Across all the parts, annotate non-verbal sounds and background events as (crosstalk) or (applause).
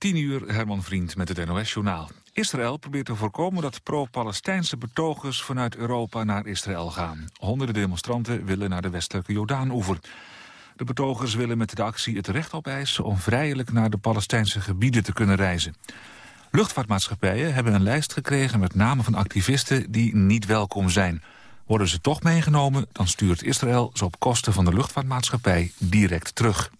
10 uur Herman Vriend met het NOS-journaal. Israël probeert te voorkomen dat pro-Palestijnse betogers vanuit Europa naar Israël gaan. Honderden demonstranten willen naar de westelijke Jordaan-oever. De betogers willen met de actie het recht opeisen om vrijelijk naar de Palestijnse gebieden te kunnen reizen. Luchtvaartmaatschappijen hebben een lijst gekregen met namen van activisten die niet welkom zijn. Worden ze toch meegenomen, dan stuurt Israël ze op kosten van de luchtvaartmaatschappij direct terug.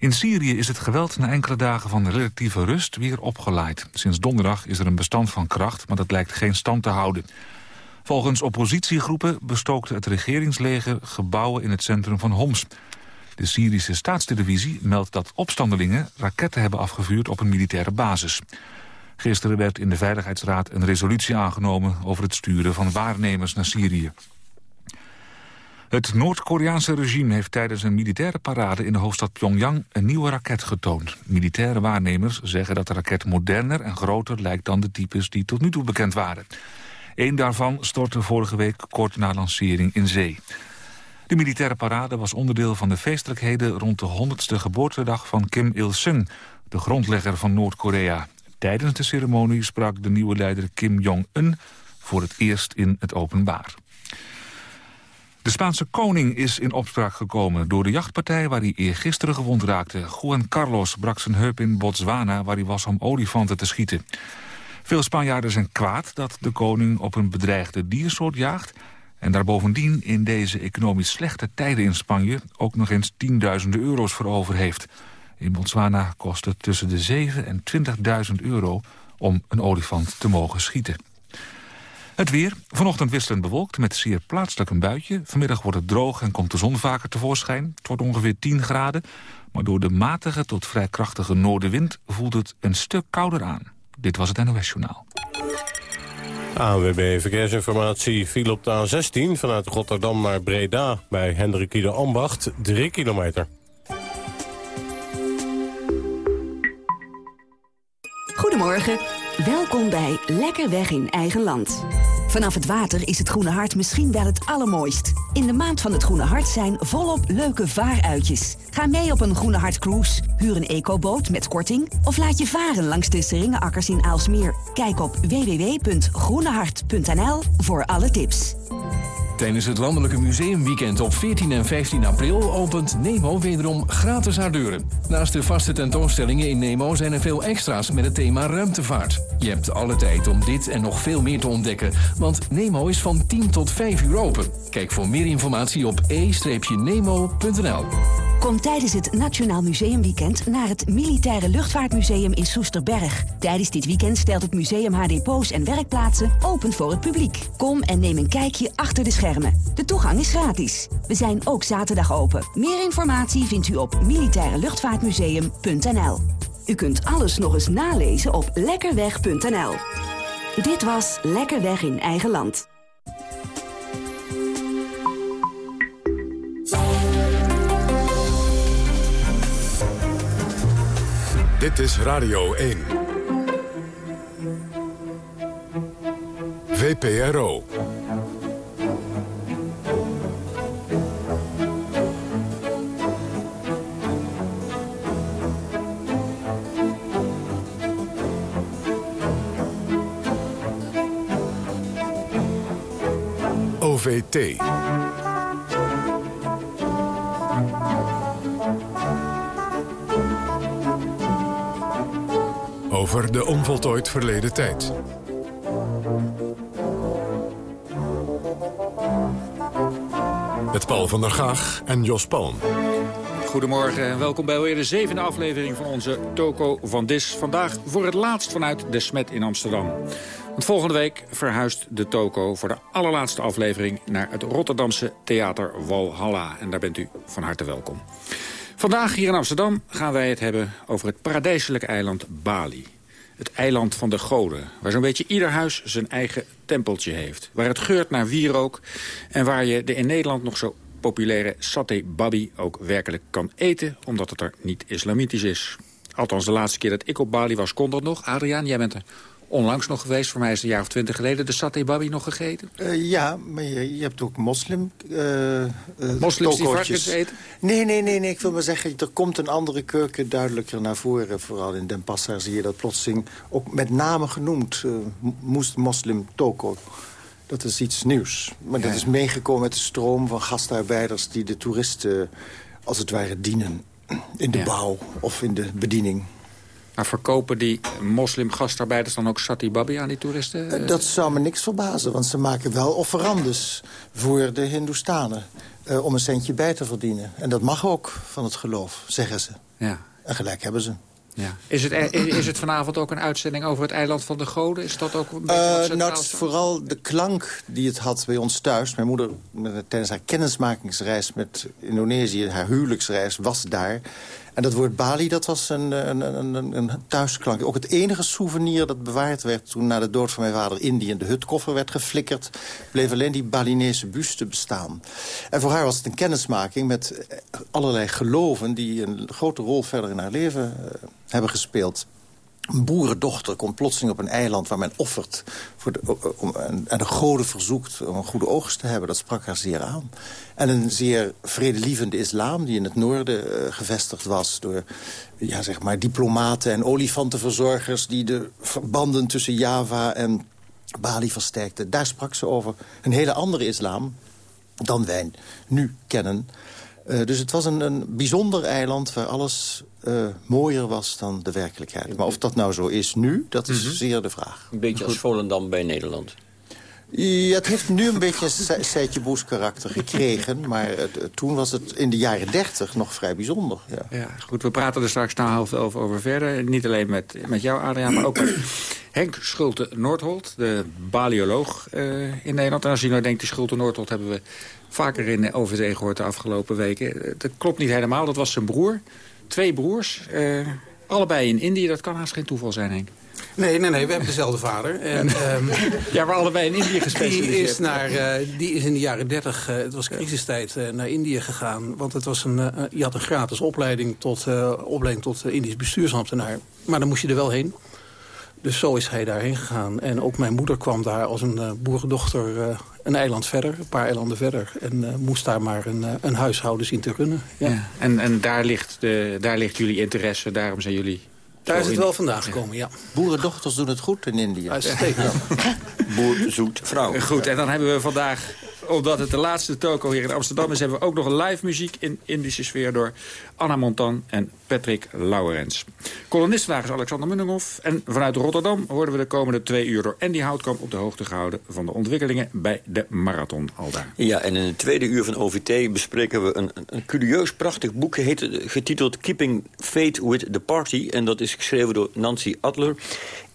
In Syrië is het geweld na enkele dagen van relatieve rust weer opgeleid. Sinds donderdag is er een bestand van kracht, maar dat lijkt geen stand te houden. Volgens oppositiegroepen bestookte het regeringsleger gebouwen in het centrum van Homs. De Syrische staatstelevisie meldt dat opstandelingen raketten hebben afgevuurd op een militaire basis. Gisteren werd in de Veiligheidsraad een resolutie aangenomen over het sturen van waarnemers naar Syrië. Het Noord-Koreaanse regime heeft tijdens een militaire parade in de hoofdstad Pyongyang een nieuwe raket getoond. Militaire waarnemers zeggen dat de raket moderner en groter lijkt dan de types die tot nu toe bekend waren. Eén daarvan stortte vorige week kort na lancering in zee. De militaire parade was onderdeel van de feestelijkheden rond de 100ste geboortedag van Kim Il-sung, de grondlegger van Noord-Korea. Tijdens de ceremonie sprak de nieuwe leider Kim Jong-un voor het eerst in het openbaar. De Spaanse koning is in opspraak gekomen door de jachtpartij waar hij eergisteren gewond raakte. Juan Carlos brak zijn heup in Botswana waar hij was om olifanten te schieten. Veel Spanjaarden zijn kwaad dat de koning op een bedreigde diersoort jaagt... en daar bovendien in deze economisch slechte tijden in Spanje... ook nog eens tienduizenden euro's voor over heeft. In Botswana kost het tussen de 7 en 20.000 euro om een olifant te mogen schieten. Het weer. Vanochtend wisselend bewolkt met zeer plaatselijk een buitje. Vanmiddag wordt het droog en komt de zon vaker tevoorschijn. Het wordt ongeveer 10 graden. Maar door de matige tot vrij krachtige noordenwind voelt het een stuk kouder aan. Dit was het NOS Journaal. ANWB Verkeersinformatie viel op de A16 vanuit Rotterdam naar Breda... bij Hendrik Ieder Ambacht, 3 kilometer. Goedemorgen. Welkom bij Lekker Weg in Eigen Land. Vanaf het water is het Groene Hart misschien wel het allermooist. In de maand van het Groene Hart zijn volop leuke vaaruitjes. Ga mee op een Groene Hart cruise, huur een ecoboot met korting... of laat je varen langs de Seringeakkers in Aalsmeer. Kijk op www.groenehart.nl voor alle tips. Tijdens het Landelijke Museumweekend op 14 en 15 april opent Nemo wederom gratis haar deuren. Naast de vaste tentoonstellingen in Nemo zijn er veel extra's met het thema ruimtevaart. Je hebt alle tijd om dit en nog veel meer te ontdekken, want Nemo is van 10 tot 5 uur open. Kijk voor meer informatie op e-nemo.nl. Kom tijdens het Nationaal Museumweekend naar het Militaire Luchtvaartmuseum in Soesterberg. Tijdens dit weekend stelt het museum haar depots en werkplaatsen open voor het publiek. Kom en neem een kijkje achter de schermen. De toegang is gratis. We zijn ook zaterdag open. Meer informatie vindt u op militaireluchtvaartmuseum.nl. U kunt alles nog eens nalezen op lekkerweg.nl. Dit was Lekkerweg in eigen land. Dit is Radio 1. VPRO. OVT. Over de onvoltooid verleden tijd. Met Paul van der Gaag en Jos Palm. Goedemorgen en welkom bij alweer de zevende aflevering van onze Toko van Dis. Vandaag voor het laatst vanuit De Smet in Amsterdam. Want volgende week verhuist de Toko voor de allerlaatste aflevering... naar het Rotterdamse Theater Walhalla. En daar bent u van harte welkom. Vandaag hier in Amsterdam gaan wij het hebben over het paradijselijke eiland Bali. Het eiland van de goden, waar zo'n beetje ieder huis zijn eigen tempeltje heeft. Waar het geurt naar wierook en waar je de in Nederland nog zo populaire saté babi ook werkelijk kan eten... omdat het er niet islamitisch is. Althans, de laatste keer dat ik op Bali was, kon dat nog. Adriaan, jij bent er onlangs nog geweest. Voor mij is het een jaar of twintig geleden. De satay babi nog gegeten? Uh, ja, maar je, je, hebt ook moslim uh, Moslims die varkens eten? Nee, nee, nee, nee. Ik wil maar zeggen, er komt een andere keuken duidelijker naar voren. Vooral in Den Passar zie je dat plotseling ook met name genoemd. moslim toko. Dat is iets nieuws. Maar dat is meegekomen met de stroom van gastarbeiders... die de toeristen als het ware dienen in de bouw of in de bediening. Maar verkopen die moslim-gastarbeiders dan ook satibabi aan die toeristen? Eh, dat zou me niks verbazen, want ze maken wel offerandes voor de Hindoestanen. Uh, om een centje bij te verdienen. En dat mag ook van het geloof, zeggen ze. Ja. En gelijk hebben ze. Ja. Is, het, is het vanavond ook een uitzending over het eiland van de goden? Is dat ook een beetje uh, Nou, het is vooral de klank die het had bij ons thuis. Mijn moeder, tijdens haar kennismakingsreis met Indonesië... haar huwelijksreis, was daar. En dat woord Bali, dat was een, een, een, een, thuisklank. Ook het enige souvenir dat bewaard werd toen na de dood van mijn vader Indië... in de hutkoffer werd geflikkerd, bleef alleen die Balinese buste bestaan. En voor haar was het een kennismaking met allerlei geloven... die een grote rol verder in haar leven uh, hebben gespeeld. Een boerendochter komt plotseling op een eiland waar men offert... Voor de, om, en de goden verzoekt om een goede oogst te hebben. Dat sprak haar zeer aan. En een zeer vredelievende islam die in het noorden uh, gevestigd was... door ja, zeg maar, diplomaten en olifantenverzorgers... die de verbanden tussen Java en Bali versterkten. Daar sprak ze over een hele andere islam dan wij nu kennen... Uh, dus het was een, een bijzonder eiland waar alles uh, mooier was dan de werkelijkheid. Maar of dat nou zo is nu, dat is mm -hmm. zeer de vraag. Een beetje als Volendam bij Nederland. Het heeft nu een beetje een Seitje Boes karakter gekregen. Maar het, toen was het in de jaren dertig nog vrij bijzonder. Ja. ja. goed, we praten er straks na half elf over verder. Niet alleen met, met jou, Adriaan, maar ook met (clears throat) Henk Schulte-Noordholt, de balioloog uh, in Nederland. En als je nou denkt, die Schulte-Noordholt hebben we vaker in OVD gehoord de afgelopen weken. Dat klopt niet helemaal, dat was zijn broer. Twee broers, allebei in Indië. Dat kan haast geen toeval zijn, Henk. Nee, nee, nee, we hebben dezelfde vader. (laughs) En, um, ja, maar allebei in Indië gespecialiseerd. Die is, naar, uh, die is in de jaren dertig, uh, het was crisistijd, uh, naar Indië gegaan. Want het was een, je had een gratis opleiding tot, opleiding tot Indisch bestuursambtenaar. Maar dan moest je er wel heen. Dus zo is hij daarheen gegaan. En ook mijn moeder kwam daar als een boerendochter een eiland verder, een paar eilanden verder. En moest daar maar een, een huishouden zien te runnen. Ja. ja. En, en daar, ligt de, daar ligt jullie interesse, daarom zijn jullie daar is het wel vandaan gekomen, ja. Boerendochters doen het goed in India. Uitstekend. (laughs) Boer zoekt vrouw. Goed, en dan hebben we vandaag omdat het de laatste toko hier in Amsterdam is... hebben we ook nog live muziek in Indische sfeer... door Anna Montan en Patrick Lauwerens. Kolonist vandaag is Alexander Munninghoff. En vanuit Rotterdam worden we de komende twee uur... door Andy Houtkamp op de hoogte gehouden... van de ontwikkelingen bij de Marathon Aldaar. Ja, en in het tweede uur van OVT bespreken we een, een curieus prachtig boek... Heet, getiteld Keeping Fate with the Party. En dat is geschreven door Nancy Adler.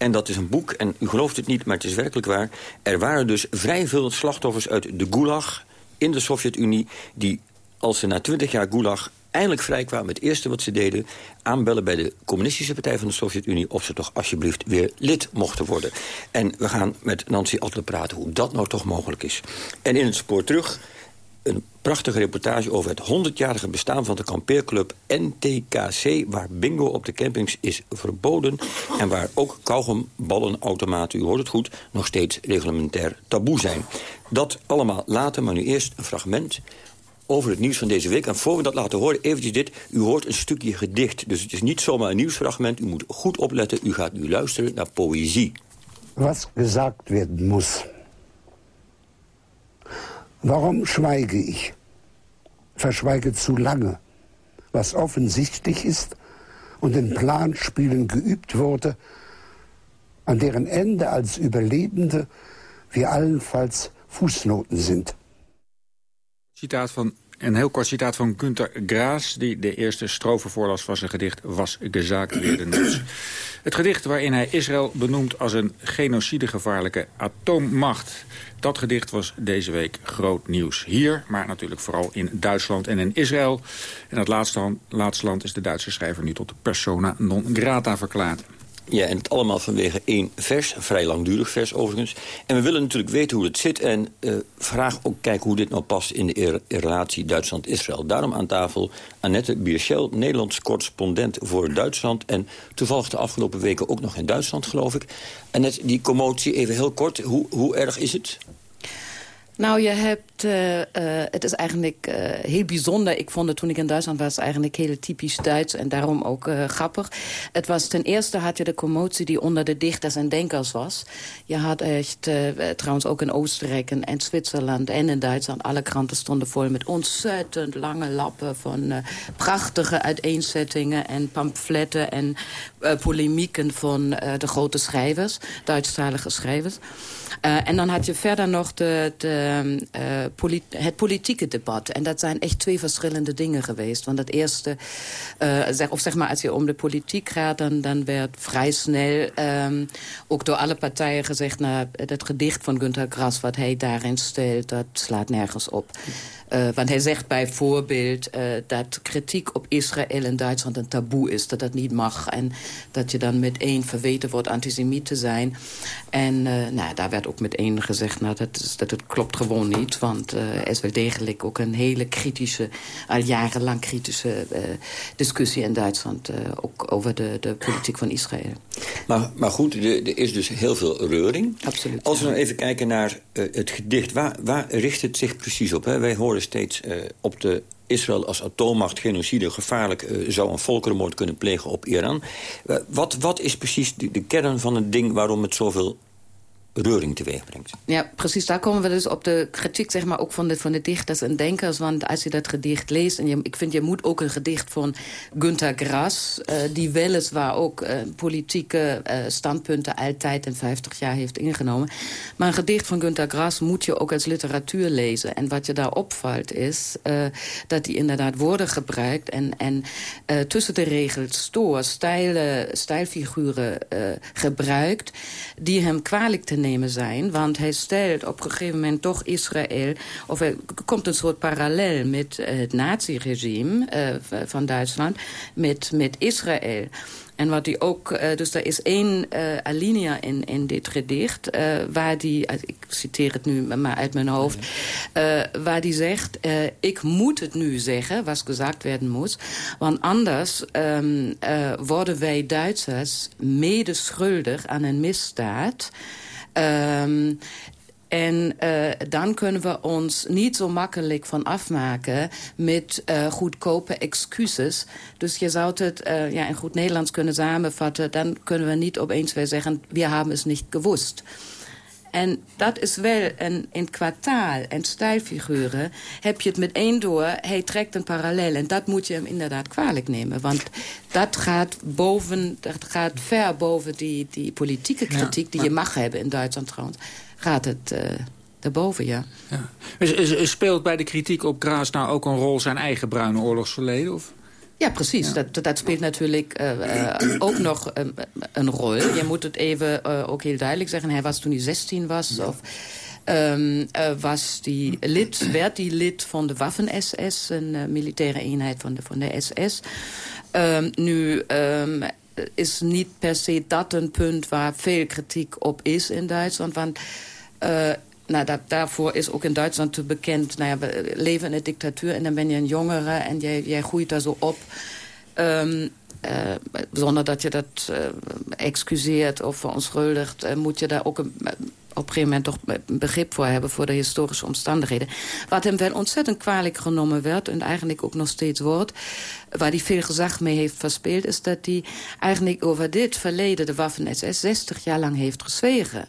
En dat is een boek, en u gelooft het niet, maar het is werkelijk waar. Er waren dus vrij veel slachtoffers uit de Gulag in de Sovjet-Unie... die, als ze na twintig jaar Gulag eindelijk vrij kwamen... het eerste wat ze deden, aanbellen bij de communistische partij van de Sovjet-Unie... of ze toch alsjeblieft weer lid mochten worden. En we gaan met Nancy Adler praten hoe dat nou toch mogelijk is. En in het spoor terug een prachtige reportage over het 100-jarige bestaan van de kampeerclub NTKC... waar bingo op de campings is verboden... en waar ook kauwgomballenautomaten, u hoort het goed... nog steeds reglementair taboe zijn. Dat allemaal later, maar nu eerst een fragment over het nieuws van deze week. En voor we dat laten horen, eventjes dit. U hoort een stukje gedicht, dus het is niet zomaar een nieuwsfragment. U moet goed opletten, u gaat nu luisteren naar poëzie. Wat gezegd werden moet Warum schweige ich? Verschweige zu lange, was offensichtlich ist und in Planspielen geübt wurde, an deren Ende als Überlebende wir allenfalls Fußnoten sind. Citaat van een heel kort citaat van Günter Graas... die de eerste strofe voorlas van zijn gedicht Was gezaakt weer de Het gedicht waarin hij Israël benoemt als een genocidegevaarlijke atoommacht. Dat gedicht was deze week groot nieuws. Hier, maar natuurlijk vooral in Duitsland en in Israël. En dat laatste, laatste land is de Duitse schrijver nu tot persona non grata verklaard. Ja, en het allemaal vanwege één vers, een vrij langdurig vers overigens. En we willen natuurlijk weten hoe het zit en uh, vraag ook kijken hoe dit nou past in de relatie Duitsland-Israël. Daarom aan tafel Annette Bierschel, Nederlands correspondent voor Duitsland. En toevallig de afgelopen weken ook nog in Duitsland, geloof ik. Annette, die commotie, even heel kort, hoe, hoe erg is het? Nou, je hebt, uh, uh, het is eigenlijk uh, heel bijzonder. Ik vond het toen ik in Duitsland was eigenlijk heel typisch Duits en daarom ook grappig. Het was ten eerste had je de commotie die onder de dichters en denkers was. Je had echt, trouwens ook in Oostenrijk en, en, Zwitserland en in Duitsland... alle kranten stonden vol met ontzettend lange lappen van prachtige uiteenzettingen... en pamfletten en polemieken van de grote schrijvers, Duitsstalige schrijvers. en dan had je verder nog de, de uh, het politieke debat. En dat zijn echt twee verschillende dingen geweest. Want het eerste, uh, zeg, of zeg maar als je om de politiek gaat... dan, dan werd vrij snel um, ook door alle partijen gezegd... nou, het gedicht van Günter Grass wat hij daarin stelt... dat slaat nergens op. Uh, want hij zegt bijvoorbeeld uh, dat kritiek op Israël in Duitsland een taboe is. Dat dat niet mag. En dat je dan meteen verweten wordt antisemiet te zijn. En uh, nou, daar werd ook meteen gezegd, nou, dat, is, dat het klopt gewoon niet. Want er is wel degelijk ook een hele kritische, al jarenlang kritische discussie in Duitsland. ook over de, de politiek van Israël. Maar, maar goed, er, is dus heel veel reuring. Absoluut. Als we even kijken naar het gedicht, waar, waar richt het zich precies op? Hè? Wij horen steeds uh, op de Israël als atoommacht genocide gevaarlijk uh, zou een volkerenmoord kunnen plegen op Iran. Uh, wat, wat is precies de, kern van het ding waarom het zoveel reuring teweeg brengt. Ja, precies. Daar komen we dus op de kritiek zeg maar, ook van de, van de dichters en denkers. Want als je dat gedicht leest... en je, ik vind, je moet ook een gedicht van Günter Grass... Uh, die weliswaar ook uh, politieke uh, standpunten altijd in 50 jaar heeft ingenomen. Maar een gedicht van Günter Grass moet je ook als literatuur lezen. En wat je daar opvalt is dat hij inderdaad woorden gebruikt... en, en tussen de regels door stijle, stijlfiguren gebruikt... die hem kwalijk te nemen zijn. Want hij stelt op een gegeven moment toch Israël... of er komt een soort parallel met het naziregime uh, van Duitsland... met, met Israël. En wat hij ook, uh, dus er is één uh, alinea in, in dit gedicht, uh, waar die, ik citeer het nu maar uit mijn hoofd, waar die zegt, ik moet het nu zeggen, wat gezegd werden moet, want anders um, worden wij Duitsers medeschuldig aan een misdaad, Um, en uh, dan kunnen we ons niet zo makkelijk van afmaken met uh, goedkope excuses. Dus je zou het uh, ja, in goed Nederlands kunnen samenvatten. Dan kunnen we niet opeens weer zeggen, we hebben het niet gewusst. En dat is wel een, in kwartaal en stijlfiguren heb je het met één door. Hij trekt een parallel en dat moet je hem inderdaad kwalijk nemen. Want dat gaat, boven, dat gaat ver boven die, die politieke kritiek... die je mag hebben in Duitsland trouwens. Gaat het... Uh, daarboven, ja. ja. Speelt bij de kritiek op Graas nou ook een rol zijn eigen bruine oorlogsverleden? Of? Ja, precies. Dat, dat speelt natuurlijk uh, uh, ook nog um, een rol. Je moet het even uh, ook heel duidelijk zeggen. Hij was toen hij 16 was. Of, um, was die lid, werd die lid van de Waffen-SS, een militaire eenheid van de, van de SS. Um, ehm, nu is niet per se dat een punt waar veel kritiek op is in Duitsland. Want nou, dat, daarvoor is ook in Duitsland te bekend... Nou ja, we leven in een dictatuur en dan ben je een jongere... en jij, jij groeit daar zo op... Um, uh, zonder dat je dat uh, excuseert of verontschuldigt... Moet je daar ook een, op een gegeven moment toch begrip voor hebben... voor de historische omstandigheden. Wat hem wel ontzettend kwalijk genomen werd... en eigenlijk ook nog steeds wordt... waar hij veel gezag mee heeft verspeeld... is dat hij eigenlijk over dit verleden, de Waffen-SS... 60 jaar lang heeft gezwegen.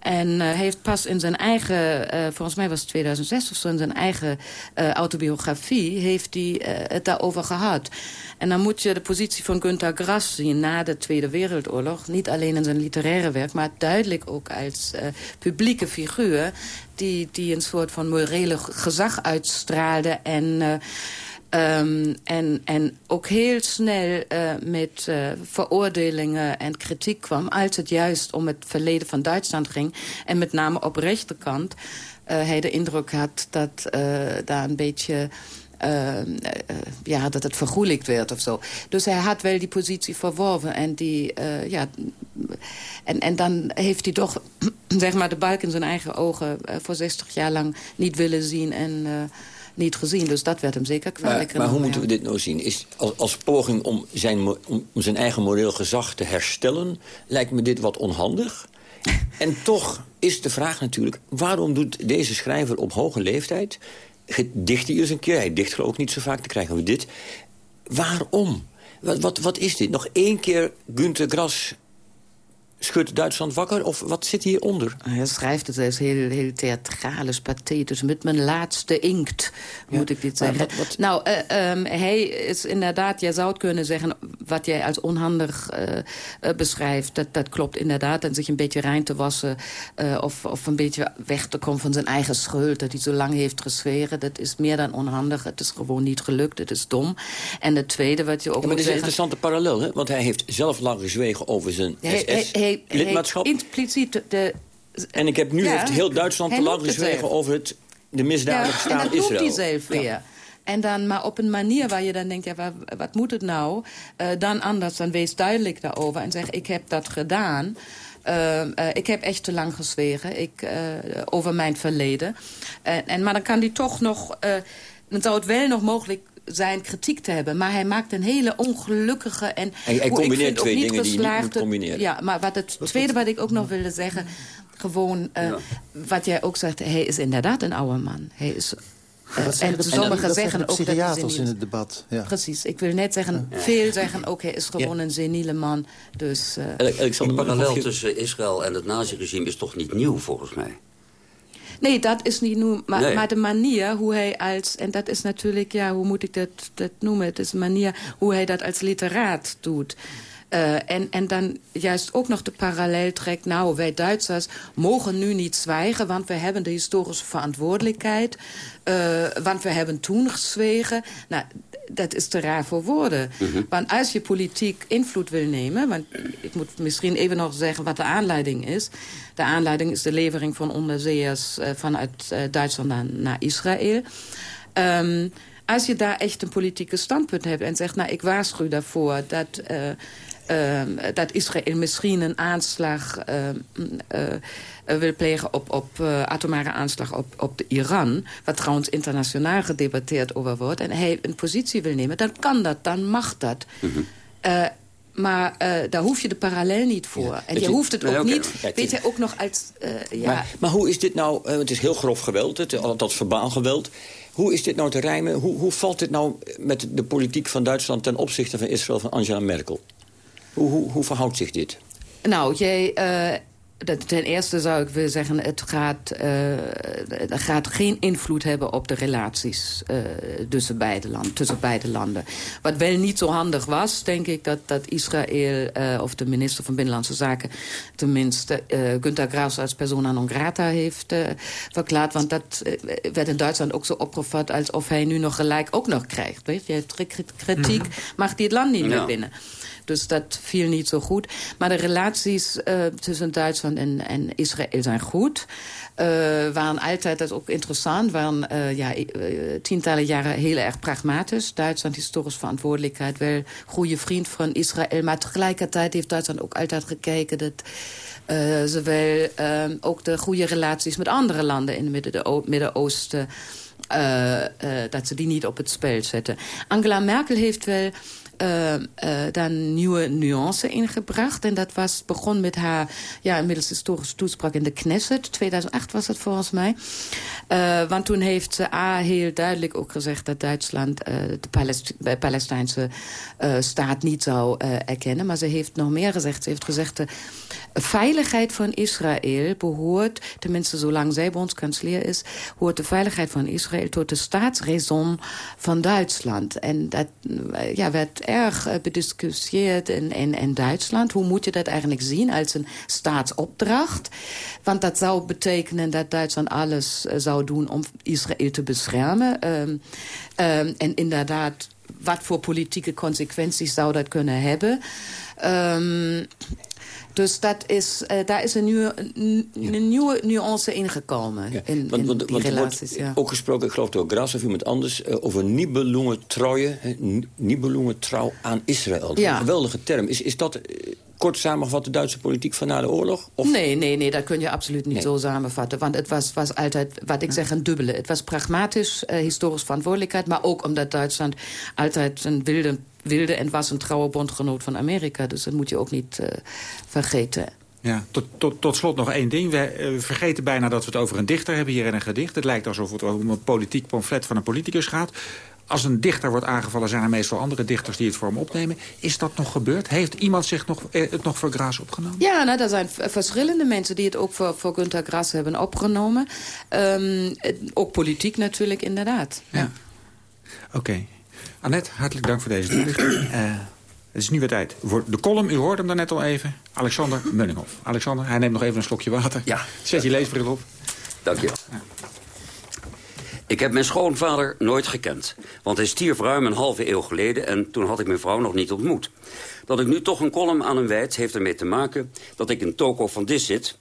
En uh, heeft pas in zijn eigen, uh, volgens mij was het 2006 of zo... in zijn eigen uh, autobiografie heeft hij het daarover gehad. En dan moet je de positie van Günter Grass zien na de Tweede Wereldoorlog. Niet alleen in zijn literaire werk, maar duidelijk ook als publieke figuur... Die, die een soort van morele gezag uitstraalde en... Um, en, en ook heel snel uh, met uh, veroordelingen en kritiek kwam... als het juist om het verleden van Duitsland ging. En met name op rechterkant uh, hij de indruk had dat daar een beetje... ja, dat het vergoelijkt werd of zo. Dus hij had wel die positie verworven. En, die, ja, en, en dan heeft hij toch (clears throat) zeg maar, de buik in zijn eigen ogen... voor 60 jaar lang niet willen zien en niet gezien. Dus dat werd hem zeker kwalijk Maar, maar hoe moeten we dit nou zien? Is, als, als poging om zijn, om zijn eigen moreel gezag te herstellen... lijkt me dit wat onhandig. (laughs) en toch is de vraag natuurlijk... waarom doet deze schrijver op hoge leeftijd... dicht hij eens een keer, hij dicht ik niet zo vaak... dan krijgen we dit. Waarom? Wat, wat, wat is dit? Nog één keer Günter Grass schudt Duitsland wakker? Of wat zit hieronder? Hij schrijft het als heel, heel theatralisch, pathetisch. Met mijn laatste inkt, moet ik dit zeggen. Nou, uh, um, hij is inderdaad, jij zou het kunnen zeggen... wat jij als onhandig uh, uh, beschrijft, dat, dat klopt inderdaad. En zich een beetje rein te wassen... of, of een beetje weg te komen van zijn eigen schuld... dat hij zo lang heeft gesferen. Dat is meer dan onhandig. Het is gewoon niet gelukt. Het is dom. En het tweede wat je ook ja, maar zeggen... is een interessante parallel, hè? Want hij heeft zelf lang gezwegen over zijn SS lidmaatschap. impliciet de... En ik heb nu heeft heel Duitsland te lang gezwegen over het, de misdadige ja, staat Israël. En dat hij zelf weer. En dan maar op een manier waar je dan denkt, ja, wat, wat moet het nou? Uh, dan anders, dan wees duidelijk daarover en zeg, ik heb dat gedaan. Uh, uh, ik heb echt te lang gezwegen ik, over mijn verleden. en, maar dan kan die toch nog... dan zou het wel nog mogelijk zijn kritiek te hebben. Maar hij maakt een hele ongelukkige en... Hij, hij combineert twee dingen die je niet moet combineren. Ja, maar wat het tweede wat ik ook nog wilde zeggen... gewoon, uh, wat jij ook zegt, hij is inderdaad een oude man. Hij is uh, en sommigen zeggen ook dat hij in het debat. Ja. Precies, ik wil net zeggen, veel zeggen ook hij is gewoon een seniele man. Dus, uh, de parallel tussen Israël en het naziregime is toch niet nieuw volgens mij? Nee, dat is niet nieuw. Maar, maar, de manier hoe hij als... En dat is natuurlijk, ja, hoe moet ik dat, dat noemen? Het is de manier hoe hij dat als literaat doet. Uh, en, en dan juist ook nog de parallel trekt... nou, wij Duitsers mogen nu niet zwijgen... want we hebben de historische verantwoordelijkheid. Uh, want we hebben toen gezwegen. Nou, dat is te raar voor woorden. Mhm. Want als je politiek invloed wil nemen... want ik moet misschien even nog zeggen wat de aanleiding is. De aanleiding is de levering van onderzeeërs uh, vanuit uh, Duitsland naar, naar Israël. Um, als je daar echt een politieke standpunt hebt en zegt... nou, ik waarschuw daarvoor dat... Uh, dat Israël misschien een aanslag wil plegen op, op atomare aanslag op, op de Iran. Wat trouwens internationaal gedebatteerd over wordt. En hij een positie wil nemen, dan kan dat, dan mag dat. Mm maar uh, daar hoef je de parallel niet voor. En je, hoeft het ook niet, weet je, ook nog. Uh, ja. maar, maar, hoe is dit nou, het is heel grof geweld, het, dat verbaal geweld. Hoe is dit nou te rijmen? Hoe, hoe valt dit nou met de politiek van Duitsland... ten opzichte van Israël van Angela Merkel? Hoe, hoe, hoe verhoudt zich dit? Nou, jij ten eerste zou ik willen zeggen, het gaat, uh, gaat geen invloed hebben op de relaties uh, tussen, beide land, tussen beide landen. Wat wel niet zo handig was, denk ik, dat, dat Israël uh, of de minister van Binnenlandse Zaken tenminste Günter Graus als persona non grata heeft verklaard. Want dat werd in Duitsland ook zo opgevat alsof hij nu nog gelijk ook nog krijgt. Weet je, kritiek mhm. mag die het land niet meer binnen. Dus dat viel niet zo goed. Maar de relaties uh, tussen Duitsland en, en Israël zijn goed. Uh, waren altijd, dat ook interessant, waren uh, ja, tientallen jaren heel erg pragmatisch. Duitsland historisch verantwoordelijkheid, wel goede vriend van Israël. Maar tegelijkertijd heeft Duitsland ook altijd gekeken dat... Ze wel ook de goede relaties met andere landen in het Midden-Oosten... Dat ze die niet op het spel zetten. Angela Merkel heeft wel uh, daar nieuwe nuance ingebracht. En dat was, begon met haar ja, inmiddels historische toespraak in de Knesset. 2008 was het volgens mij. Uh, want toen heeft ze A heel duidelijk ook gezegd... dat Duitsland de Palest Palestijnse staat niet zou erkennen. Maar ze heeft nog meer gezegd. Ze heeft gezegd... de veiligheid van Israël behoort... tenminste zolang zij bondskanselier is... hoort de veiligheid van Israël tot de staatsraison van Duitsland. En dat ja, werd erg uh, bediscussieerd in, in, in Duitsland. Hoe moet je dat eigenlijk zien als een staatsopdracht? Want dat zou betekenen dat Duitsland alles uh, zou doen om Israël te beschermen. Um, um, en inderdaad, wat voor politieke consequenties zou dat kunnen hebben? Um, Dus dat is, uh, daar is een nieuwe, een, nieuwe nuance ingekomen ja. in, want, want, in want relaties. ja. ook gesproken, ik geloof door Gras of iemand anders... Uh, over Nibelungen Nibelungen trouw aan Israël. Een geweldige term. Is, is dat kort samengevat de Duitse politiek van na de oorlog? Of? Nee, nee, nee, dat kun je absoluut niet zo samenvatten. Want het was, was altijd, wat ik zeg, een dubbele. Het was pragmatisch, uh, historisch verantwoordelijkheid... maar ook omdat Duitsland altijd een wilde, wilde en was een trouwe bondgenoot van Amerika. Dus dat moet je ook niet uh, vergeten. Ja, tot, tot, tot slot nog één ding. We uh, vergeten bijna dat we het over een dichter hebben hier in een gedicht. Het lijkt alsof het om een politiek pamflet van een politicus gaat als een dichter wordt aangevallen... zijn er meestal andere dichters die het voor hem opnemen. Is dat nog gebeurd? Heeft iemand zich nog, eh, het nog voor Graas opgenomen? Ja, nou, er zijn verschillende mensen die het ook voor, voor Günter Graas hebben opgenomen. Um, ook politiek natuurlijk, inderdaad. Ja. Oké. Okay. Annette, hartelijk dank voor deze toelichting. Uh, (clears throat) het is nu weer tijd voor de column. U hoorde hem daarnet al even. Alexander Munninghoff. Alexander, hij neemt nog even een slokje water. Ja. Zet je leesbril op. Dank je. Ja. Ik heb mijn schoonvader nooit gekend. Want hij stierf ruim een halve eeuw geleden en toen had ik mijn vrouw nog niet ontmoet. Dat ik nu toch een column aan hem wijd heeft ermee te maken... dat ik in Toko van Dis zit...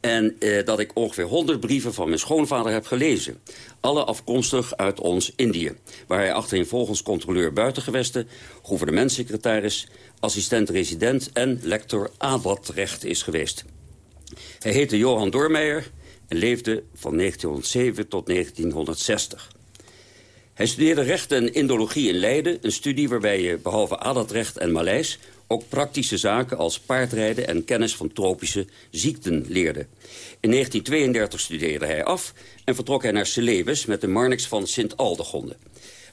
en eh, dat ik ongeveer 100 brieven van mijn schoonvader heb gelezen. Alle afkomstig uit ons Indië. Waar hij achtereenvolgens controleur buitengewesten... gouvernementssecretaris, assistent-resident en lector adelrecht is geweest. Hij heette Johan Doormeijer en leefde van 1907 tot 1960. Hij studeerde recht en indologie in Leiden, een studie waarbij je behalve adatrecht en Maleis ook praktische zaken als paardrijden en kennis van tropische ziekten leerde. In 1932 studeerde hij af en vertrok hij naar Celebes met de Marnix van Sint-Aldegonde.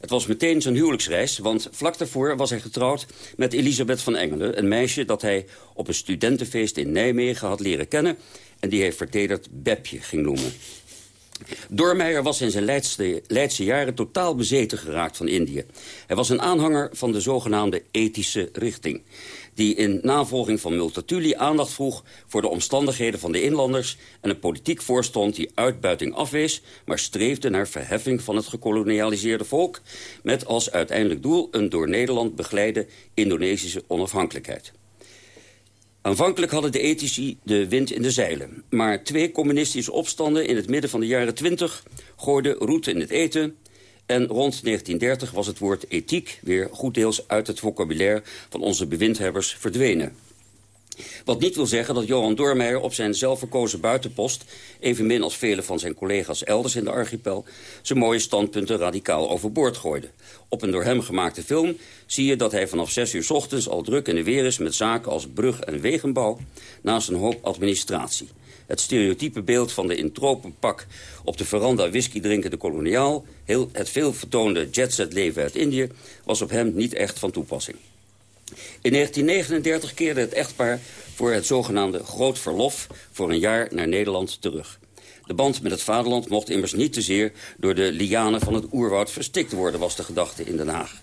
Het was meteen zijn huwelijksreis, want vlak daarvoor was hij getrouwd met Elisabeth van Engelen... een meisje dat hij op een studentenfeest in Nijmegen had leren kennen en die hij vertederd Bepje ging noemen. Dormeijer was in zijn Leidse, Leidse jaren totaal bezeten geraakt van Indië. Hij was een aanhanger van de zogenaamde ethische richting die in navolging van Multatuli aandacht vroeg voor de omstandigheden van de inlanders... en een politiek voorstond die uitbuiting afwees... maar streefde naar verheffing van het gekolonialiseerde volk... met als uiteindelijk doel een door Nederland begeleide Indonesische onafhankelijkheid. Aanvankelijk hadden de ethici de wind in de zeilen. Maar twee communistische opstanden in het midden van de jaren twintig... gooiden roet in het eten... en rond 1930 was het woord ethiek weer goed deels uit het vocabulaire... van onze bewindhebbers verdwenen. Wat niet wil zeggen dat Johan Doormeijer op zijn zelfverkozen buitenpost... evenmin als vele van zijn collega's elders in de archipel... zijn mooie standpunten radicaal overboord gooide. Op een door hem gemaakte film zie je dat hij vanaf 6 uur ochtends... al druk in de weer is met zaken als brug- en wegenbouw... naast een hoop administratie. Het stereotype beeld van de in tropenpak op de veranda whisky drinkende koloniaal... Heel, het veel vertoonde jetset leven uit Indië... was op hem niet echt van toepassing. In 1939 keerde het echtpaar voor het zogenaamde groot verlof... voor een jaar naar Nederland terug. De band met het vaderland mocht immers niet te zeer... door de lianen van het oerwoud verstikt worden, was de gedachte in Den Haag.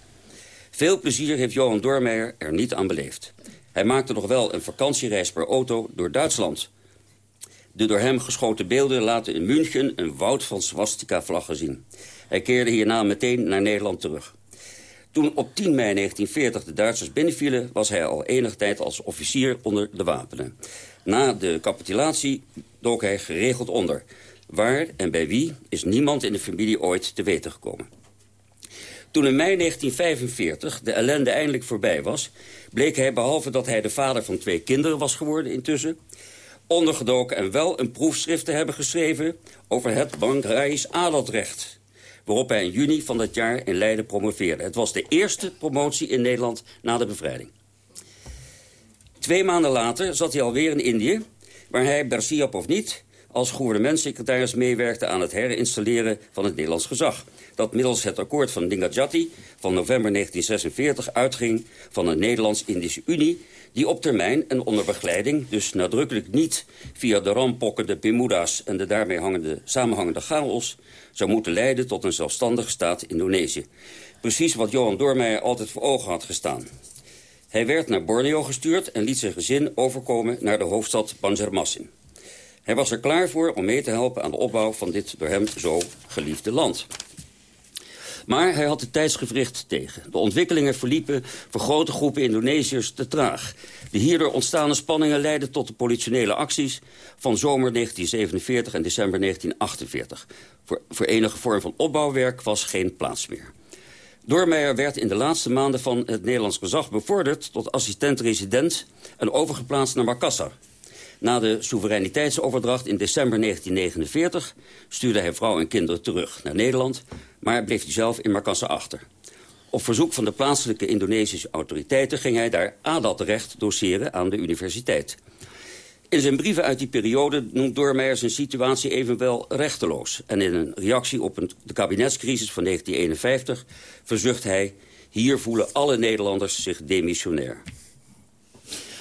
Veel plezier heeft Johan Dormeijer er niet aan beleefd. Hij maakte nog wel een vakantiereis per auto door Duitsland. De door hem geschoten beelden laten in München een woud van swastika-vlaggen zien. Hij keerde hierna meteen naar Nederland terug. Toen op 10 mei 1940 de Duitsers binnenvielen... was hij al enige tijd als officier onder de wapenen. Na de capitulatie dook hij geregeld onder. Waar en bij wie is niemand in de familie ooit te weten gekomen. Toen in mei 1945 de ellende eindelijk voorbij was... bleek hij, behalve dat hij de vader van twee kinderen was geworden intussen... ondergedoken en wel een proefschrift te hebben geschreven... over het Bangraisch adelrecht waarop hij in juni van dat jaar in Leiden promoveerde. Het was de eerste promotie in Nederland na de bevrijding. Twee maanden later zat hij alweer in Indië... waar hij, Bersiap of niet, als gouvernementssecretaris meewerkte... aan het herinstalleren van het Nederlands gezag... dat middels het akkoord van Dingajati van november 1946 uitging... van een Nederlands-Indische Unie die op termijn en onder begeleiding... dus nadrukkelijk niet via de rampokken, de Bermuda's... en de daarmee hangende, samenhangende chaos... zou moeten leiden tot een zelfstandige staat Indonesië. Precies wat Johan Doormeijer altijd voor ogen had gestaan. Hij werd naar Borneo gestuurd en liet zijn gezin overkomen naar de hoofdstad Banjarmasin. Hij was er klaar voor om mee te helpen aan de opbouw van dit door hem zo geliefde land. Maar hij had de tijdsgevricht tegen. De ontwikkelingen verliepen voor grote groepen Indonesiërs te traag. De hierdoor ontstaande spanningen leidden tot de politionele acties... van zomer 1947 en december 1948. Voor, enige vorm van opbouwwerk was geen plaats meer. Doormeijer werd in de laatste maanden van het Nederlands gezag bevorderd... tot assistent-resident en overgeplaatst naar Makassar. Na de soevereiniteitsoverdracht in december 1949... stuurde hij vrouw en kinderen terug naar Nederland... maar bleef hij zelf in Makassar achter. Op verzoek van de plaatselijke Indonesische autoriteiten... ging hij daar adatrecht doseren aan de universiteit. In zijn brieven uit die periode noemt Doormeijer zijn situatie evenwel rechteloos. En in een reactie op de kabinetscrisis van 1951 verzucht hij... hier voelen alle Nederlanders zich demissionair.